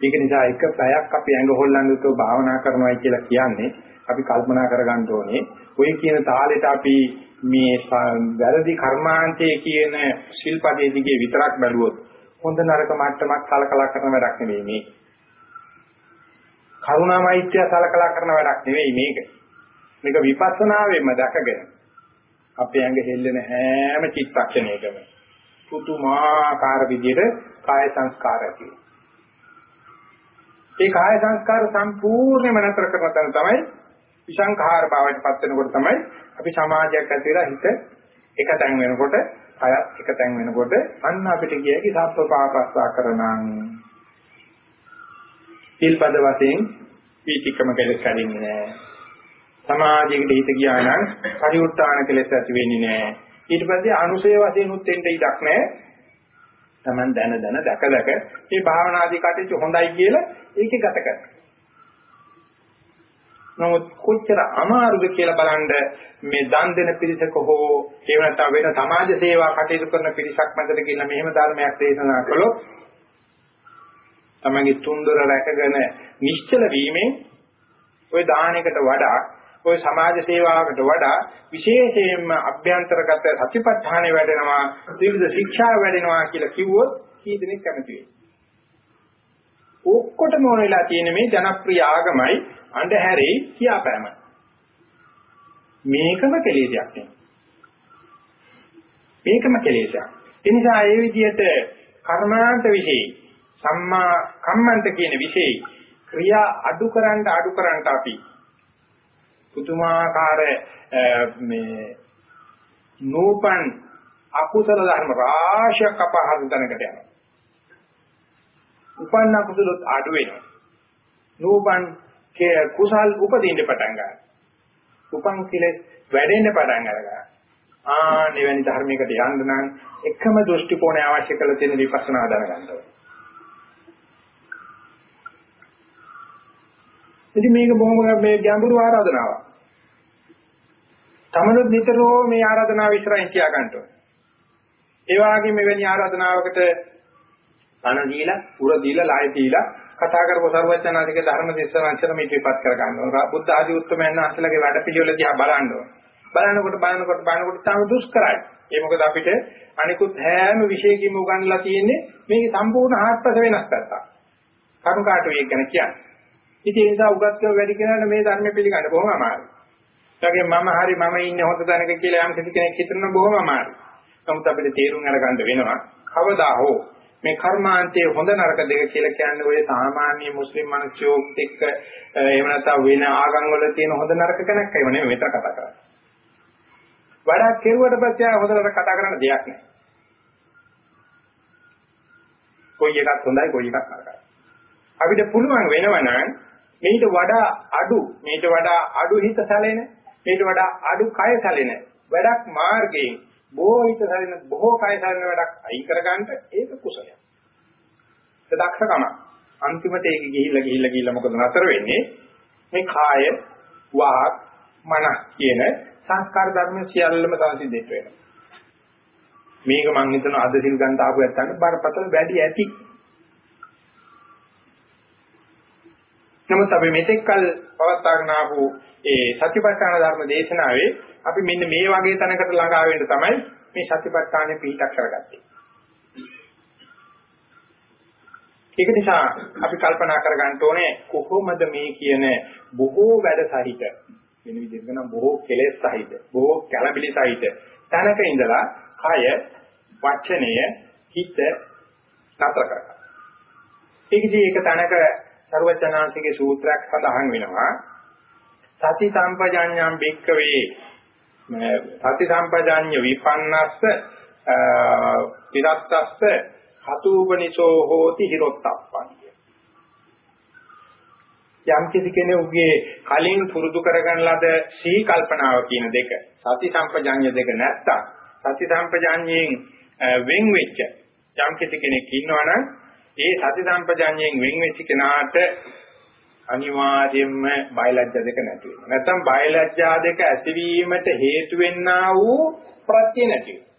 ඒක නිසා එක පැයක් අපි ඇඟ හොල්ලන්නට භාවනා කරනවා කියලා කියන්නේ අපි කල්පනා කරගන්න ඕනේ ඔය කියන තාලෙට අපි මේ වැරදි කර්මාන්තයේ කියන ශිල්පදේ දිගේ විතරක් බැලුවොත් හොඳ නරක මට්ටමක් කලකලා කරන වැඩක් නෙවෙයි මේ. කරුණා මෛත්‍රිය සලකලා කරන වැඩක් නෙවෙයි මේක. මේක විපස්සනාවෙන්ම දැකගෙන අපේ ඇඟ හෙල්ලෙන හැම චිත්තක්ෂණයකම පුතුමාකාර විදිහට කාය සංස්කාර ඇති ඒ කාය සංස්කාර සම්පූර්ණයෙන්ම නතර කරන තැන තමයි විසංඛාර භාවයට පත් වෙනකොට තමයි අපි සමාජයක් ඇති වෙලා හිත එකතෙන් වෙනකොට අය එකතෙන් වෙනකොට අන්න අපිට කියකි සත්ව පාපස්සා කරනං සිල්පද වශයෙන් පීතිකම කෙලෙස් කැඩෙන්නේ නැහැ සමාජයකට හිත ගියා නම් පරිඋත්තාන කෙලෙස් ඇති වෙන්නේ නැහැ. ඊට පස්සේ අනුසය වශයෙන් උත් වෙන්න ඉඩක් නැහැ. Taman දැන දැන දැක දැක මේ භාවනාදී කටයුතු හොඳයි කියලා ඒකේ ගත කරනවා. නමුත් කොච්චර අමාරුද කියලා බලන්න මේ දන් දෙන පිරිසක හෝ ඒ වෙනත්නම් වෙන සමාජ සේවා කටයුතු කරන පිරිසක් මැදට කියලා මෙහෙම ධර්මයක් දේශනා කළොත් තමන්ගේ තුන්දර රැකගෙන නිශ්චල වීමෙන් ওই දාහනයකට වඩා ওই සමාජ සේවාවකට වඩා විශේෂයෙන්ම අභ්‍යන්තරගත සතිපට්ඨානෙ වැඩෙනවා ත්‍රිවිධ ශික්ෂා වැඩෙනවා කියලා කිව්වොත් කී දෙනෙක් කැමති වෙයි. ඔක්කොටම ඕන වෙලා තියෙන මේ ජනප්‍රිය ආගමයි අන්ධහැරේ කියාපෑම. මේකම කෙලෙසයක් නේ. මේකම කෙලෙසයක්. ඒ නිසා ඒ විදිහට කර්මාන්ත විශේෂ සම්මා කම්මන්ත කියන විශේෂ ක්‍රියා අඩු කරන්න අඩු කරන්න අපි පුදුමාකාර මේ නූපන් අකුසල ධර්ම රාශියක් අපහසු තැනකට යනවා. උපන්න කුසලොත් අඩු වෙනවා. නූපන් කුසල් උපදින්න පටන් ගන්නවා. උපන් කෙලෙස් වැඩෙන්න පටන් ගන්නවා. ආ නිවැරදි ධර්මයකට යන්න නම් එකම දෘෂ්ටි කෝණය අවශ්‍ය කරලා තියෙන විපස්සනා දැනගන්න ඕනේ. ඉතින් මේක බොහොම මේ ගැඹුරු ආරාධනාවක්. තමනුත් නිතරම මේ ආරාධනාව ඉස්සරහින් තියා ගන්න ඕනේ. ඒ වගේම මෙවැනි ආරාධනාවකට පණ දීලා, පුර දීලා, ලාය දීලා කතා කරපු සර්වඥානික ධර්ම දේශනාංශර මේ ඉපත් කර ගන්නවා. බුද්ධ ආදී උත්තරමයන් අන්සලගේ වැඩ පිළිවෙල දිහා බලන්න ඕනේ. බලනකොට බලනකොට බලනකොට තාම දුෂ්කරයි. ඒ මොකද අපිට අනිකුත් හැම විශේෂකින්ම උගන්ලා තියෙන්නේ මේකේ සම්පූර්ණ ආත්පස වෙනස් කරතා. කරුණාට වේග ගැන කියන්නේ. ඉතින් ඒ නිසා උගත්කම වැඩි කෙනාට මේ ධර්ම පිළිගන්න බොහොම අමාරුයි. ඒගොල්ලෝ මම හරි මම ඉන්නේ හොඳ තැනක කියලා යම් කෙනෙක් හිතන බොහොම අමාරුයි. නමුත් අපිට තේරුම් අරගන්න වෙනවා කවදා හෝ මේ කර්මාන්තයේ හොඳ නරක දෙක කියලා කියන්නේ ඔය සාමාන්‍ය මුස්ලිම් මිනිස්සුත් එක්ක එහෙම නැත්නම් වෙන ආගම් වල තියෙන හොඳ නරක කෙනෙක් ඒව නෙමෙයි මෙතන කතා කරන්නේ. වඩා කෙරුවට පස්සේ හොඳ නරක කතා කරන්න දෙයක් නැහැ. කොයි එකක් හොඳයි කොයි එකක් නරකයි. අපිට පුළුවන් වෙනවනම් මේට වඩා අඩු මේට වඩා අඩු හිත සැලෙන මේට වඩා අඩු කය සැලෙන වැඩක් මාර්ගයෙන් බොහෝ හිත සැලෙන බොහෝ කය සැලෙන වැඩක් අයින් කරගන්න ඒක කුසලයක්. ඒක දක්ෂකම. අන්තිමට ඒක ගිහිල්ලා ගිහිල්ලා ගිහිල්ලා මොකද නතර වෙන්නේ? මේ කාය වාක් මන කියන සංස්කාර ධර්ම සියල්ලම සංසිද්ධෙත් වෙනවා. මේක මං හිතන අද සිල් ගන්න ආපු නැත්නම් බරපතල වැඩි ඇති. නමුත් අපි මෙතෙක් කල පවත්වාගෙන ආපු ඒ සතිපට්ඨාන ධර්ම දේශනාවේ අපි මෙන්න මේ වගේ තැනකට ළඟා වෙන්න තමයි මේ සතිපට්ඨානෙ පිටක් කරගත්තේ. ඒක නිසා අපි කල්පනා කරගන්න ඕනේ කොහොමද මේ කියන බොහෝ වැඩ සහිත වෙන විදිහකට නම් බොහෝ කෙලෙස් සහිත බොහෝ කලබිලි සහිත තැනක ඉඳලා කය වචනය හිත නතර කරගන්න. ඒකදී ඒක තැනක ਸਰවචනාංශිකේ සූත්‍රයක් සඳහන් වෙනවා. සති සම්පජාඤ්ඤම් බික්කවේ සති සම්පජාඤ්ඤ විපන්නස්ස විරත්තස්ස හතුූපනිසෝ හෝති හිරොත්තප්පං යම් කිසි කෙනෙකුගේ කලින් පුරුදු කරගන්න ලද සිහි කල්පනාව කියන දෙක සති සම්පජාඤ්ඤ දෙක නැත්තම් සති සම්පජාඤ්ඤයෙන් වෙන් වෙච්ච යම් කිසි කෙනෙක් ඉන්නවනම් ඒ සති සම්පජාඤ්ඤයෙන් වෙන් වෙච්ච කෙනාට අනිවාර්යයෙන්ම බයලජ්ජා දෙක නැති වෙනවා. නැත්තම් බයලජ්ජා දෙක ඇතිවීමට හේතු වෙන්නා වූ ප්‍රත්‍ය නැති වෙනවා.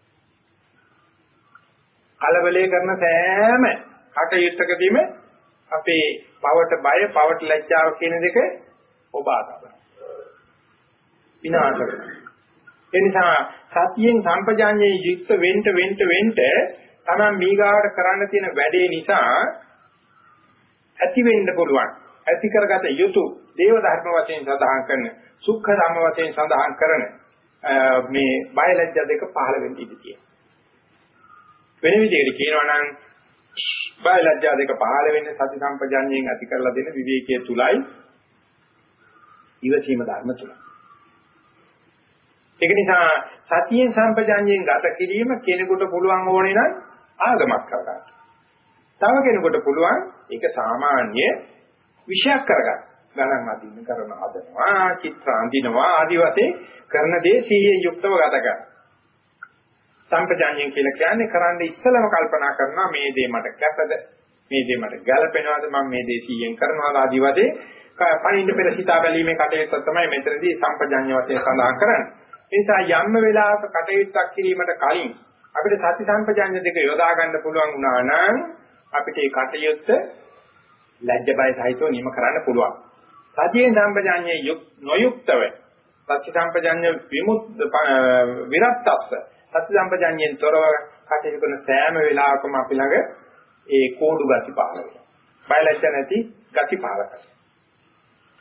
කලබලේ කරන සෑම කටයුත්තකදීම අපේ පවට බය, පවට ලැජ්ජාව කියන දෙක ඔබා ගන්නවා. විනාශ කරනවා. ඒ නිසා සතියෙන් සම්පජාඤ්ඤයේ යුක්ත වෙන්න වෙන්න වෙන්න තමයි මීගාවට කරන්න තියෙන වැඩේ නිසා ඇති වෙන්න පුළුවන්. ඇති කරගත යුතු දේව ධර්ම වශයෙන් සඳහන් කරන සුඛ ධර්ම වශයෙන් සඳහන් කරන මේ බයලජ්ජා දෙක පහළ වෙන්න ඉඩ තියෙනවා. වෙන විදිහකට කියනවා නම් බයලජ්ජා දෙක පහළ වෙන්නේ සති සම්පජාඤ්ඤයෙන් ඇති කරලා දෙන විවේකයේ තුලයි ඉවසීම ධර්ම තුලයි. ඒක නිසා සතියෙන් සම්පජාඤ්ඤයෙන් ගත කිරීම කෙනෙකුට පුළුවන් ඕනේ නම් ආගමක් කරගන්න. තව කෙනෙකුට පුළුවන් ඒක සාමාන්‍ය විෂයක් කරගන්න. ගණන් අදින්න කරන හදනවා, චිත්‍ර අඳිනවා ආදි වශයෙන් කරන දේ සීයෙන් යුක්තව ගත කරනවා. සම්පජාඤ්ඤය කියලා කියන්නේ කරන්න ඉස්සලම කල්පනා කරනවා මේ දේ මට කැපද මේ දේ මට ගැළපෙනවද මම මේ දේ සීයෙන් කරනවාද ආදි වශයෙන් පණින්න පෙර සිතා බැලීමේ කටයුත්ත තමයි මෙතනදී සම්පජාඤ්ඤ වශයෙන් සඳහන් කරන්නේ. ඒ නිසා යම් වෙලාවක කටයුත්තක් කිරීමට කලින් අපිට සති සම්පජාඤ්ඤ දෙක යොදා ගන්න පුළුවන් වුණා නම් අපිට ඒ කටයුත්ත ලැජ්ජ බය සහිතව නිම කරන්න පුළුවන්. සතියෙන් සම්පජාඤ්ඤයේ නොයුක්තව සති සම්පජාඤ්ඤ විමුත් විරත්තස්ස සති සම්පජාඤ්ඤයෙන් තොරව කටයුතු කරන සෑම වෙලාවකම අපි ළඟ ඒ කෝඩු ගති පහළ වෙනවා. බයලජ්ජ නැති ගති පහළ කරනවා.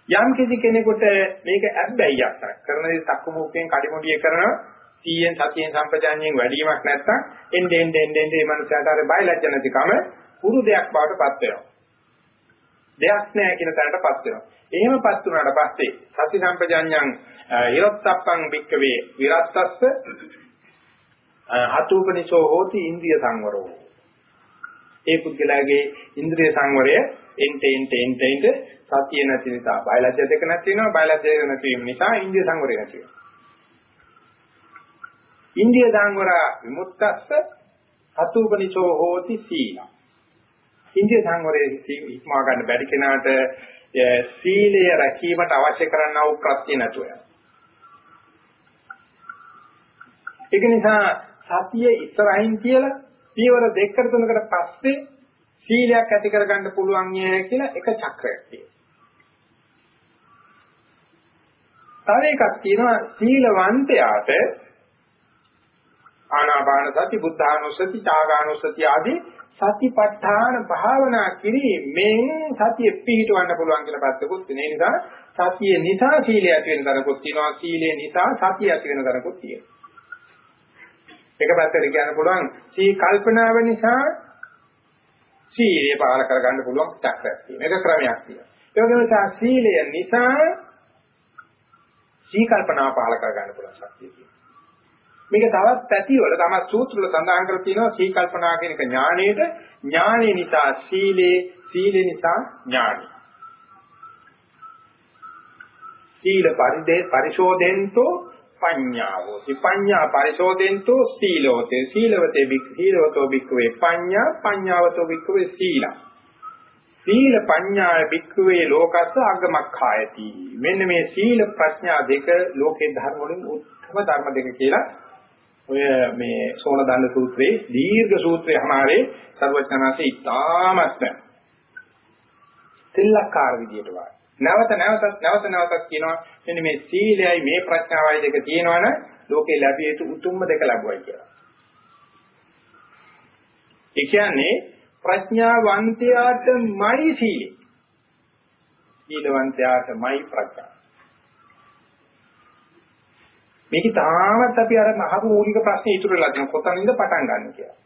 යම් කිසි කෙනෙකුට මේක ඇබ්බැහියක් කරන දේ සක්කුමුඛයෙන් කඩිමුඩිය කරනවා 100න් සතියෙන් සම්පජාඤ්ඤයෙන් වැඩිවීමක් නැත්තම් එන්නේ එන්නේ එන්නේ මේ මනසට අර බයලජ්ජ නැතිකම පුරු දෙයක් බවටපත් වෙනවා. දෙයක් නැහැ කියන තැනටපත් වෙනවා. එහෙමපත් වුණාට පස්සේ සති සම්පජාඤ්ඤං හිරොත්තප්පං භික්කවේ විරත්තස්ස හතුපනිසෝ හෝති ඉන්ද්‍රිය සංවරෝ. ඒ පුද්ගලයාගේ ඉන්ද්‍රිය සංවරය එන්ට එන්ට එන්ට එන්ට සතිය නැති නිසා බයලජ්‍ය දෙක නැති වෙනවා බයලජ්‍ය දෙක නැති වීම නිසා ඉන්ද්‍රිය සංවරය නැති වෙනවා. ඉන්ද්‍රිය සංවර විමුක්තස්ස හතුපනිසෝ හෝති සීල. ඉන්ද්‍රිය සංවරයේ ඉක්මවා ගන්න බැරි කෙනාට සීලය රැකීමට අවශ්‍ය කරන්නා වූ ප්‍රත්‍ය නැතුව යනවා. ඒක නිසා සතිය ඉස්සරහින් කියලා පියවර දෙකකට තුනකට පස්සේ සීලයක් ඇති කරගන්න පුළුවන් ය කියලා එක චක්‍රයක් තියෙනවා. තව එකක් තියෙනවා සීලවන්තයාට ආනාපාන සති බුද්ධානුස්සති චාගානුස්සති ආදී සතිපට්ඨාන භාවනා කිරීමෙන් සතිය පිහිටවන්න පුළුවන් කියලා පැත්තකුත් තියෙන නිසා සතිය නිසා සීලය ඇති වෙන තරකුත් තියෙනවා සීලය නිසා සතිය ඇති වෙන තරකුත් තියෙනවා එක පැත්තකට කියන්න පුළුවන් සී කල්පනාව නිසා සීලය පාල කරගන්න පුළුවන් චක්‍රයක් තියෙනවා. ඒක ක්‍රමයක් තියෙනවා. ඒ වගේම සීලය නිසා සී කල්පනාව පාල කරගන්න පුළුවන් ශක්තිය තියෙනවා. මේක තවත් පැතිවල තම සූත්‍රවල සඳහන් කරලා තියෙනවා සී කල්පනා කියන එක ඥාණයට ඥාණය නිසා සීලේ සීලේ නිසා ඥාණය. සීල පරිදේ පරිශෝධෙන්තෝ පඤ්ඤාවෝ. පඤ්ඤා පරිශෝධෙන්තෝ සීලෝතේ සීලවතේ බික් සීලවතෝ බික්කවේ පඤ්ඤා පඤ්ඤාවතෝ බික්කවේ සීල. සීල පඤ්ඤා බික්කවේ ලෝකස්ස අගමක්ඛායති. මෙන්න මේ සීල ප්‍රඥා දෙක ලෝකේ ධර්ම වලින් උත්තම ධර්ම දෙක කියලා ඔය මේ සෝන දණ්ඩ සූත්‍රයේ දීර්ඝ සූත්‍රය හමාරේ සර්වඥාන්සේ ඉතාමත් තිල්ලකාර විදියට වායි නැවත නැවතත් නැවත නැවතත් කියනවා මෙන්න මේ සීලයයි මේ ප්‍රඥාවයි දෙක තියෙනවනම් ලෝකේ ලැබිය යුතු උතුම්ම දෙක ලැබුවයි කියලා. ඒ කියන්නේ ප්‍රඥාවන්තයාටමයි සීලය. සීලවන්තයාටමයි ප්‍රඥා. මේක තාමත් අපි අර මහ මූලික ප්‍රශ්නේ ඉතුරුලා තියෙන කොතනින්ද පටන් ගන්න කියලා.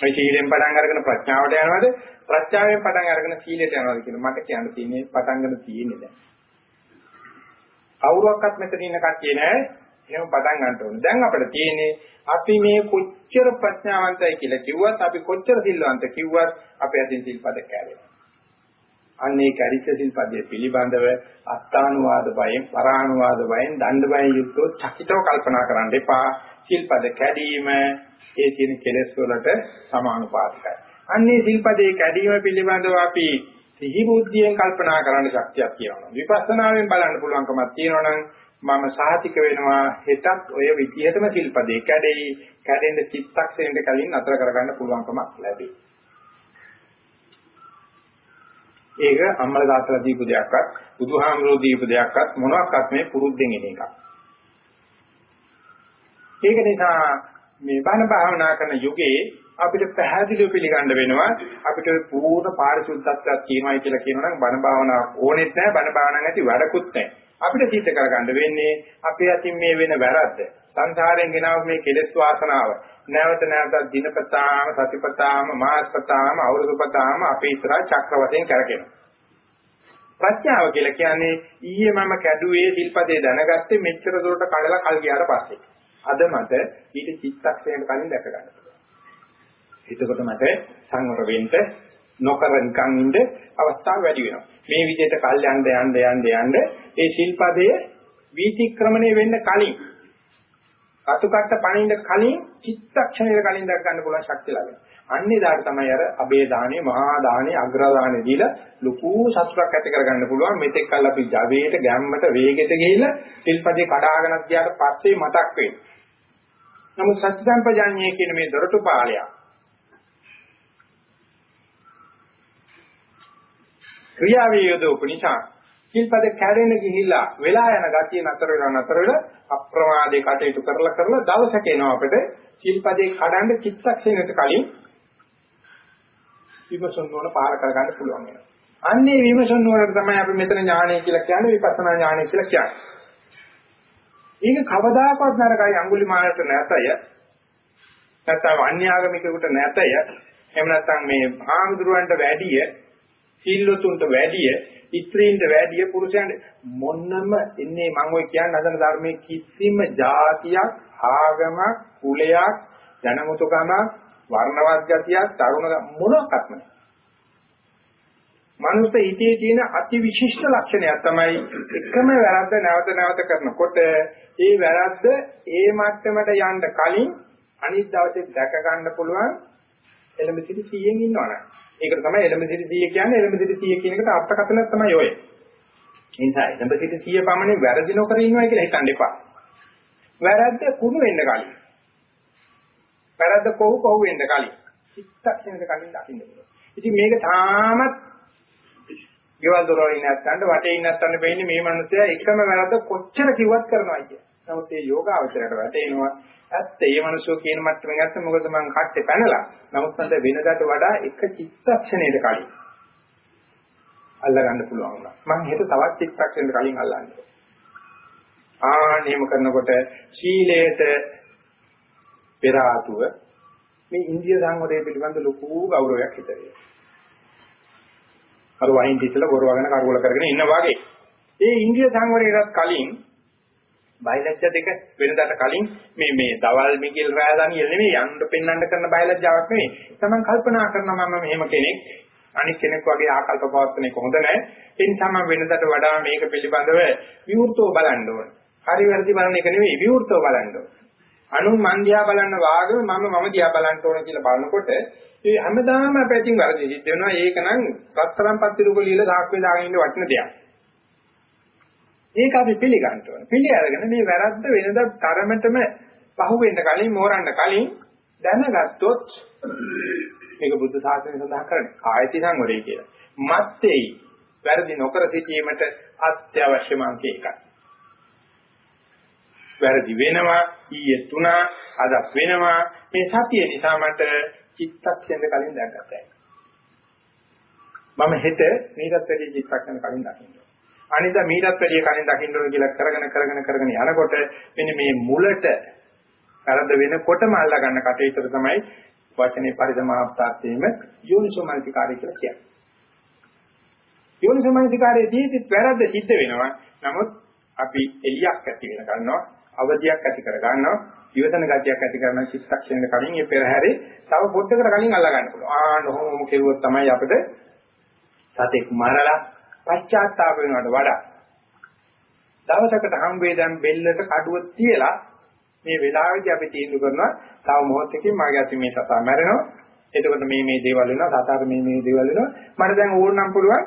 මේ සීලෙන් පටන් අරගෙන ප්‍රඥාවට යනවද ප්‍රඥාවෙන් පටන් අරගෙන සීලයට යනවද කියලා මට කියන්න තියෙන්නේ පටන් ගන්න තියෙන්නේ දැන්. කවුරුවක්වත් මෙතන ඉන්න කට්ටිය නෑ. එහෙම පටන් ගන්න ඕනේ. දැන් අපිට තියෙන්නේ අපි මේ කොච්චර ප්‍රඥාවන්තයි කියලා කිව්වත් අපි කොච්චර සිල්වන්ත කිව්වත් අපේ අදින් සිල්පද කැරෙනවා. අන්නේ කරිච්ච සිල්පදයේ පිළිබඳව අත්තානුවාද බයෙන් පරානුවාද බයෙන් දණ්ඩ බයෙන් යුක්තව චකිතව කල්පනා කරන්න එපා. සිල්පද කැඩීම ඒ තියෙන කෙලෙස් වලට සමානුපාතිකයි. අන්නේ සිල්පදේ කැඩීම පිළිබඳව අපි සිහි බුද්ධියෙන් කල්පනා කරන්න ශක්තියක් තියෙනවා. විපස්සනාවෙන් බලන්න පුළුවන්කමක් තියෙනවනම් මම සාහිතික වෙනවා හෙටත් ඔය විදිහටම සිල්පදේ කැඩෙයි. කැඩෙන්න චිත්තක්ෂණයට කලින් අතර කරගන්න පුළුවන්කමක් ලැබෙයි. ඒක අම්මල දාතලා දීපු දෙයක්වත් බුදුහාමුදුරුවෝ දීපු දෙයක්වත් මොනවාක්වත් මේ පුරුද්දෙන් එන එකක්. ඒක නිසා මේ බණ භාවනා කරන යුගයේ අපිට පැහැදිලිව පිළිගන්න වෙනවා අපිට පූර්ණ පාරිශුද්ධත්වයක් කියනවායි කියලා කියනනම් බණ භාවනාවක් ඕනෙත් නැහැ බණ භාවනාවක් ඇති වැඩකුත් නැහැ අපිට සිද්ධ කරගන්න වෙන්නේ අපේ අතින් මේ වෙන වැරද්ද සංසාරයෙන් ගෙනාව මේ කෙලෙස් වාසනාව නැවත නැවතත් දිනපතාම සතිපතාම මාසපතාම අවුරුදුපතාම අපේ ඉස්සරහ චක්‍ර වශයෙන් කරකිනවා ප්‍රඥාව කියලා කියන්නේ ඊයේ මම කැඩුවේ සිල්පදේ දැනගත්තේ මෙච්චර දුරට කඩලා කල් ගියාට පස්සේ අද මට ඊට චිත්තක්ෂණයට කලින් දැක ගන්න පුළුවන්. එතකොට මට සංවර වෙන්න නොකර නිකන් ඉන්න අවස්ථාව වැඩි වෙනවා. මේ විදිහට කල් යන්න යන්න යන්න යන්න ඒ ශිල්පදයේ වීතික්‍රමණය වෙන්න කලින් අතුකට පණින්න කලින් චිත්තක්ෂණයට කලින් දැක ගන්න පුළුවන් ශක්තිය ලැබෙනවා. අන්නේ දාට තමයි අර අබේ දානේ මහා දානේ අග්‍ර දානේ දීලා ලොකු සතුටක් ඇති කරගන්න පුළුවන් මෙතෙක් කල් අපි ජවයට ගැම්මට වේගෙට ගිහිල්ලා සිල්පදේ කඩාගෙනත් ගියාට පස්සේ මතක් වෙන්නේ නමුත් සත්‍ය සම්පජාඤ්ඤය කියන මේ දොරටු පාලය ක්‍රියාවේ යොදවපු නිසා සිල්පද කැඩෙන්න ගිහිල්ලා වෙලා යන ගතිය නතර වෙලා නතර වෙලා අප්‍රමාදේ කටයුතු කරලා කරලා දවසක එනවා අපිට සිල්පදේ කඩන්න චිත්තක්ෂණයට කලින් විමසන වල පාර කරගන්න පුළුවන් වෙනවා. අන්නේ විමසන වල තමයි අපි මෙතන ඥානය කියලා කියන්නේ විපස්සනා ඥානය කියලා කියන්නේ. ඒක කවදාකවත් නරකයි අඟුලිමාලට නැතය. නැත්නම් අන්‍යාගමිකයෙකුට නැතය. එහෙම නැත්නම් මේ ආම්දුරන්ට වැඩිය, සිල්ලුතුන්ට වැඩිය, ස්ත්‍රීන්ට වැඩිය පුරුෂයන්ට මොන්නම ඉන්නේ මම ඔය කියන්න හදන ධර්මයේ කිසිම જાතියක්, ආගමක්, කුලයක්, ජනමුතුකමක්, වර්ණවත් ගතියක්, තරුණ මොනක්වත් නැහැ. මනුස්ස හිතේ තියෙන අති විශිෂ්ට ලක්ෂණයක් තමයි එකම වැරද්ද නැවත නැවත කරනකොට ඒ වැරද්ද ඒ මට්ටමට යන්න කලින් අනිත් දවසේ දැක ගන්න පුළුවන් එළඹ සිටි 100න් ඉන්නවනේ. ඒකට තමයි එළඹ සිටි 100 කියන්නේ එළඹ සිටි 100 කියන එකට අර්ථකථනයක් තමයි ඔය. ඒ නිසා එළඹ සිටි 100 පමණින් වැරදි නොකර ඉන්නවා කියලා හිතන්න එපා. වැරද්ද කුණු වෙන්න කලින්. වැරද්ද කොහො කොහො වෙන්න කලින්. චිත්තක්ෂණයක කලින් දකින්න පුළුවන්. ඉතින් මේක තාමත් ගෙවල් දොරවල් ඉන්න නැත්නම් වටේ ඉන්න නැත්නම් වෙන්නේ මේ මනුස්සයා එකම වැරද්ද කොච්චර කිව්වත් කරනවා කිය. නමුත් මේ යෝගාවචරයට වැටෙනවා ඇත්ත ඒ මනුස්සෝ කියන මට්ටමින් ඇත්ත මොකද මං කට්ටේ පැනලා. නමුත් මන්ට වෙනදාට වඩා එක චිත්තක්ෂණයකට කලින් අල්ල ගන්න පුළුවන් වුණා. මං හෙට තවත් චිත්තක්ෂණයකට කලින් අල්ලන්නේ. ආනේම කරනකොට සීලයට පෙර ආතුව මේ ඉන්දිය සංවරය පිළිබඳ ලොකු ගෞරවයක් හිතේ. අර වයින් පිටලා ගොරවගෙන කරවල කරගෙන ඉන්න වගේ. ඒ ඉන්දිය සංවරයටත් කලින් බයලජ්‍ය දෙක වෙනදාට කලින් මේ මේ දවල් මිගිල් රෑදානියල් නෙමෙයි යන්න පෙන්වන්න කරන බයලජ්‍යාවක් නෙමෙයි. තමන් කල්පනා කරනවා මම මෙහෙම කෙනෙක් අනික් කෙනෙක් වගේ ආකල්ප පවත්වන්නේ කොහොඳ නැහැ. ඒ නිසා මම වෙනදාට වඩා මේක පිළිබඳව විවෘතව බලන්න ඕනේ. හරි වැරදි බලන එක නෙමෙයි විවෘතව බලන්න ඕනේ. අනු මන් දිහා බලන්න වාගම මම මම දිහා බලන්න ඕන කියලා බලනකොට ඒ හැමදාම අපැතින් වැරදි සිද්ධ වෙනවා. ඒක නම් රත්තරන් පත්තිරුක লীලා සාක්කුවේ දාගෙන ඉන්න වටින දෙයක්. ඒක අපි පිළිගන්න ඕන. පිළි අරගෙන මේ වැරද්ද වෙනද තරමටම පහුවෙන්න කලින් මෝරන්න කලින් දැනගත්තොත් මේක බුද්ධ ශාසනය සඳහන් කරන්නේ ආයති සංවරය කියලා. මත්තේයි වැරදි නොකර සිටීමට අත්‍යවශ්‍ය මාංකේ එකයි. වැරදි වෙනවා ඊයේ තුනා අදත් වෙනවා මේ සතිය නිසා මට චිත්තක්ෂණ කලින් දැනගත්තා. මම හෙට මේකත් වැඩි චිත්තක්ෂණ කලින් දකින්න. අනිදා මීටත් වැඩිය කලින් දකින්න ඕන කියලා කරගෙන කරගෙන කරගෙන යනකොට මෙන්න මේ මුලට කරද වෙනකොටම අල්ලා ගන්න කටයුතු තමයි වචනේ පරිසමාප්තාර්ථයේම යෝනිසෝමනසිකාරය කියලා කියන්නේ. යෝනිසෝමනසිකාරයේදී වැරද්ද සිද්ධ වෙනවා. නමුත් අපි එලියක් ඇති වෙන ගන්නවා, අවදියක් ඇති කර ගන්නවා, ඉවතන ගතියක් ඇති කරන චිත්තක්ෂණයක කලින් මේ පෙරහැරේ තව පොඩ්ඩකට කලින් අල්ලා ගන්න පුළුවන්. ආ නොහොම කෙරුවොත් තමයි අපිට සතෙක් මරලා පශ්චාත්තාප වෙනවට වඩා දවසකට හම් වේදන් බෙල්ලට කඩුව තියලා මේ වෙලාවේදී අපි තීන්දුව කරනවා තව මොහොතකින් මාගේ අති මේ සතා මැරෙනවා. එතකොට මේ මේ දේවල් වෙනවා සතාට මේ මේ දේවල් වෙනවා. මට දැන් ඕනනම් පුළුවන්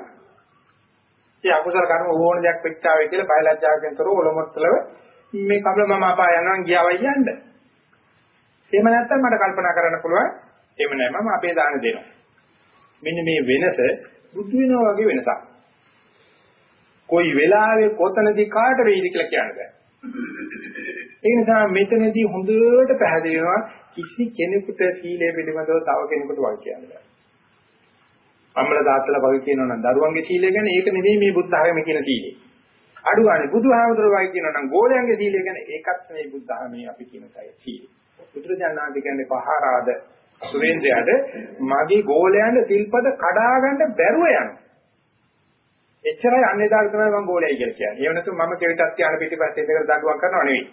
ඒ අකුසල කර්ම ඕන දෙයක් වෙච්චාවේ කියලා බයලජ්ජාවෙන් තොරව ඔලොමොත්තලව මේ කබල මම අපාය යනවා ගියාවයි යන්න. එහෙම නැත්නම් මට කල්පනා කරන්න පුළුවන් එහෙම නැහැ මම අපේ දාන දෙනවා. මෙන්න මේ වෙනස බුදු වෙනවා වගේ වෙනසක්. කොයි වෙලාවෙ කොතනදී කාට වෙයිද කියලා කියන්න බෑ. ඒ නිසා මෙතනදී හොඳට පැහැදිලි වෙනවා කිසි කෙනෙකුට සීලය පිළිබඳව තව කෙනෙකුට වල් කියන්න බෑ. අම්මල දාත්තලා වගේ කියනවා නම් දරුවන්ගේ සීලය ගැන ඒක නෙවෙයි මේ බුද්ධ ධර්මයේ කියන සීලය. අඩු ගානේ බුදුහාමුදුරුවෝ වගේ කියනවා නම් ගෝලයන්ගේ සීලය ගැන ඒකත් නෙවෙයි බුද්ධ ධර්මයේ අපි කියන සීලය. බුදුරජාණන් කියන්නේ පහරාද සුරේන්ද්‍රයාට මගේ ගෝලයන්ට සිල්පද කඩා ගන්න බැරුව යනවා. එච්චරයි අන්නේදාට තමයි මම ගෝලයි කියලා කියන්නේ. ඒව නැතු මම කෙවිතක් කියන පිටිපස්සේ ඉඳලා දඬුවම් කරනව නෙවෙයි.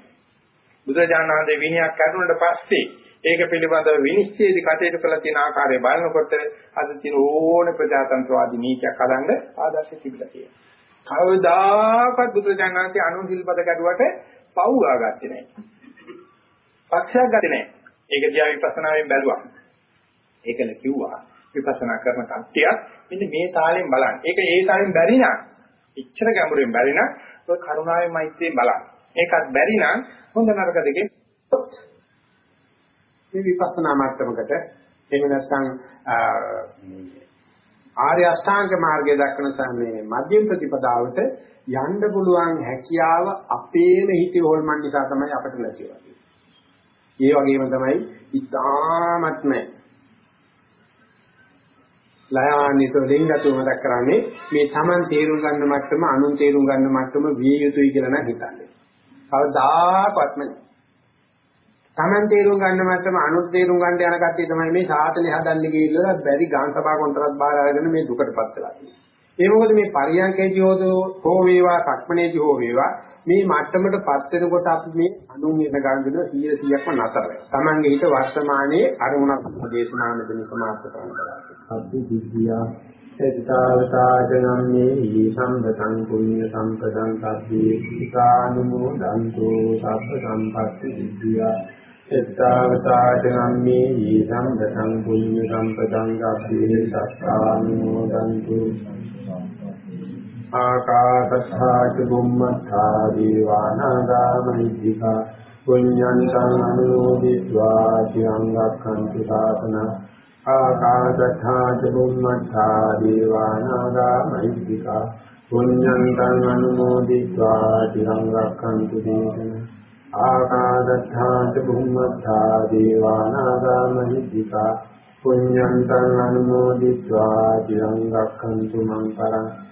බුදුරජාණන් වහන්සේ විනයක් කරනුනට පස්සේ ඒක පිළිබඳව විනිශ්චයදී කටයුතු කළ තියෙන ආකාරය බලනකොට අද තියෙන ඕන ප්‍රජාතන්ත්‍රවාදී නීතියක් හදන්න ආදර්ශ තිබිලා තියෙනවා. කවදාකවත් බුදුරජාණන් වහන්සේ අනුසිල්පද ගැඩුවට පව් ආගත්තේ නැහැ. පක්ෂයක් ගත්තේ නැහැ. ඒක දිහා විපස්සනාවෙන් බැලුවා. ඒකල කිව්වා විපස්සනා කරන කට්ටියක් මෙන්න මේ තාලෙන් බලන්න. ඒක ඒ තාලෙන් බැරි නම් ඉච්ඡර ගැඹුරෙන් බැරි නම් ඔය කරුණාවේ මෛත්‍රියෙන් බලන්න. ඒකත් බැරි නම් හොඳ නරක දෙකේ මේ විපස්සනා මට්ටමකට එහෙම නැත්නම් ආර්ය අෂ්ටාංග මාර්ගය දක්වන සම්මේ මධ්‍යම ප්‍රතිපදාවට යන්න පුළුවන් හැකියාව අපේම හිතේ හොල්මන් නිසා තමයි අපිට නැති වෙන්නේ. ඒ වගේම තමයි ඉතාමත්ම ලයාන්විත දෙයින්ගතු මතක් කරන්නේ මේ Taman තේරුම් ගන්න මට්ටම අනුන් තේරුම් ගන්න මට්ටම විය යුතුයි කියලා නම් හිතන්නේ. කවදාකවත්ම Taman තේරුම් ගන්න මට්ටම අනුන් තේරුම් ගන්න යන කට්ටිය තමයි මේ සාතනේ හදන්නේ කියලා බැරි ගාන් සභා කොන්ත්‍රාත් බාර අරගෙන මේ දුකටපත් වෙලා තියෙන්නේ. ඒ මොකද මේ පරියන්කේදී හෝ වේවා සක්මනේදී හෝ වේවා මේ මට්ටමටපත් වෙනකොට අපි මේ අනුන් වෙන ගන්න 100%ක්ම නතර වෙනවා. Tamange හිත වර්තමානයේ අරමුණක් දේශනා මෙතන සමාප්ත කරනවා. අබ්බි දිව්‍යා එතාවතාජනම්මේ ඊ සම්පතං පුඤ්ඤ සම්පතං සබ්බේ සානුමෝදන්තෝ සබ්බ සම්පත්ති දිව්‍යා එත්තාවතාචනම්මේ ඊ සම්පතං පුඤ්ඤ සම්පතං ගබ්බේ සත්තානුමෝදන්තු ආකාශත්තා චුම්මත්තා දීවානාගා මහිද්దికා පුඤ්ඤන්තං අනුමෝදිत्वा චිරංගක්ඛන්ති සාසන ආකාශත්තා චුම්මත්තා දීවානාගා මහිද්దికා පුඤ්ඤන්තං අනුමෝදිत्वा චිරංගක්ඛන්ති දේශන ආකාශත්තා චුම්මත්තා දීවානාගා මහිද්దికා පුඤ්ඤන්තං අනුමෝදිत्वा චිරංගක්ඛන්තු මං පරං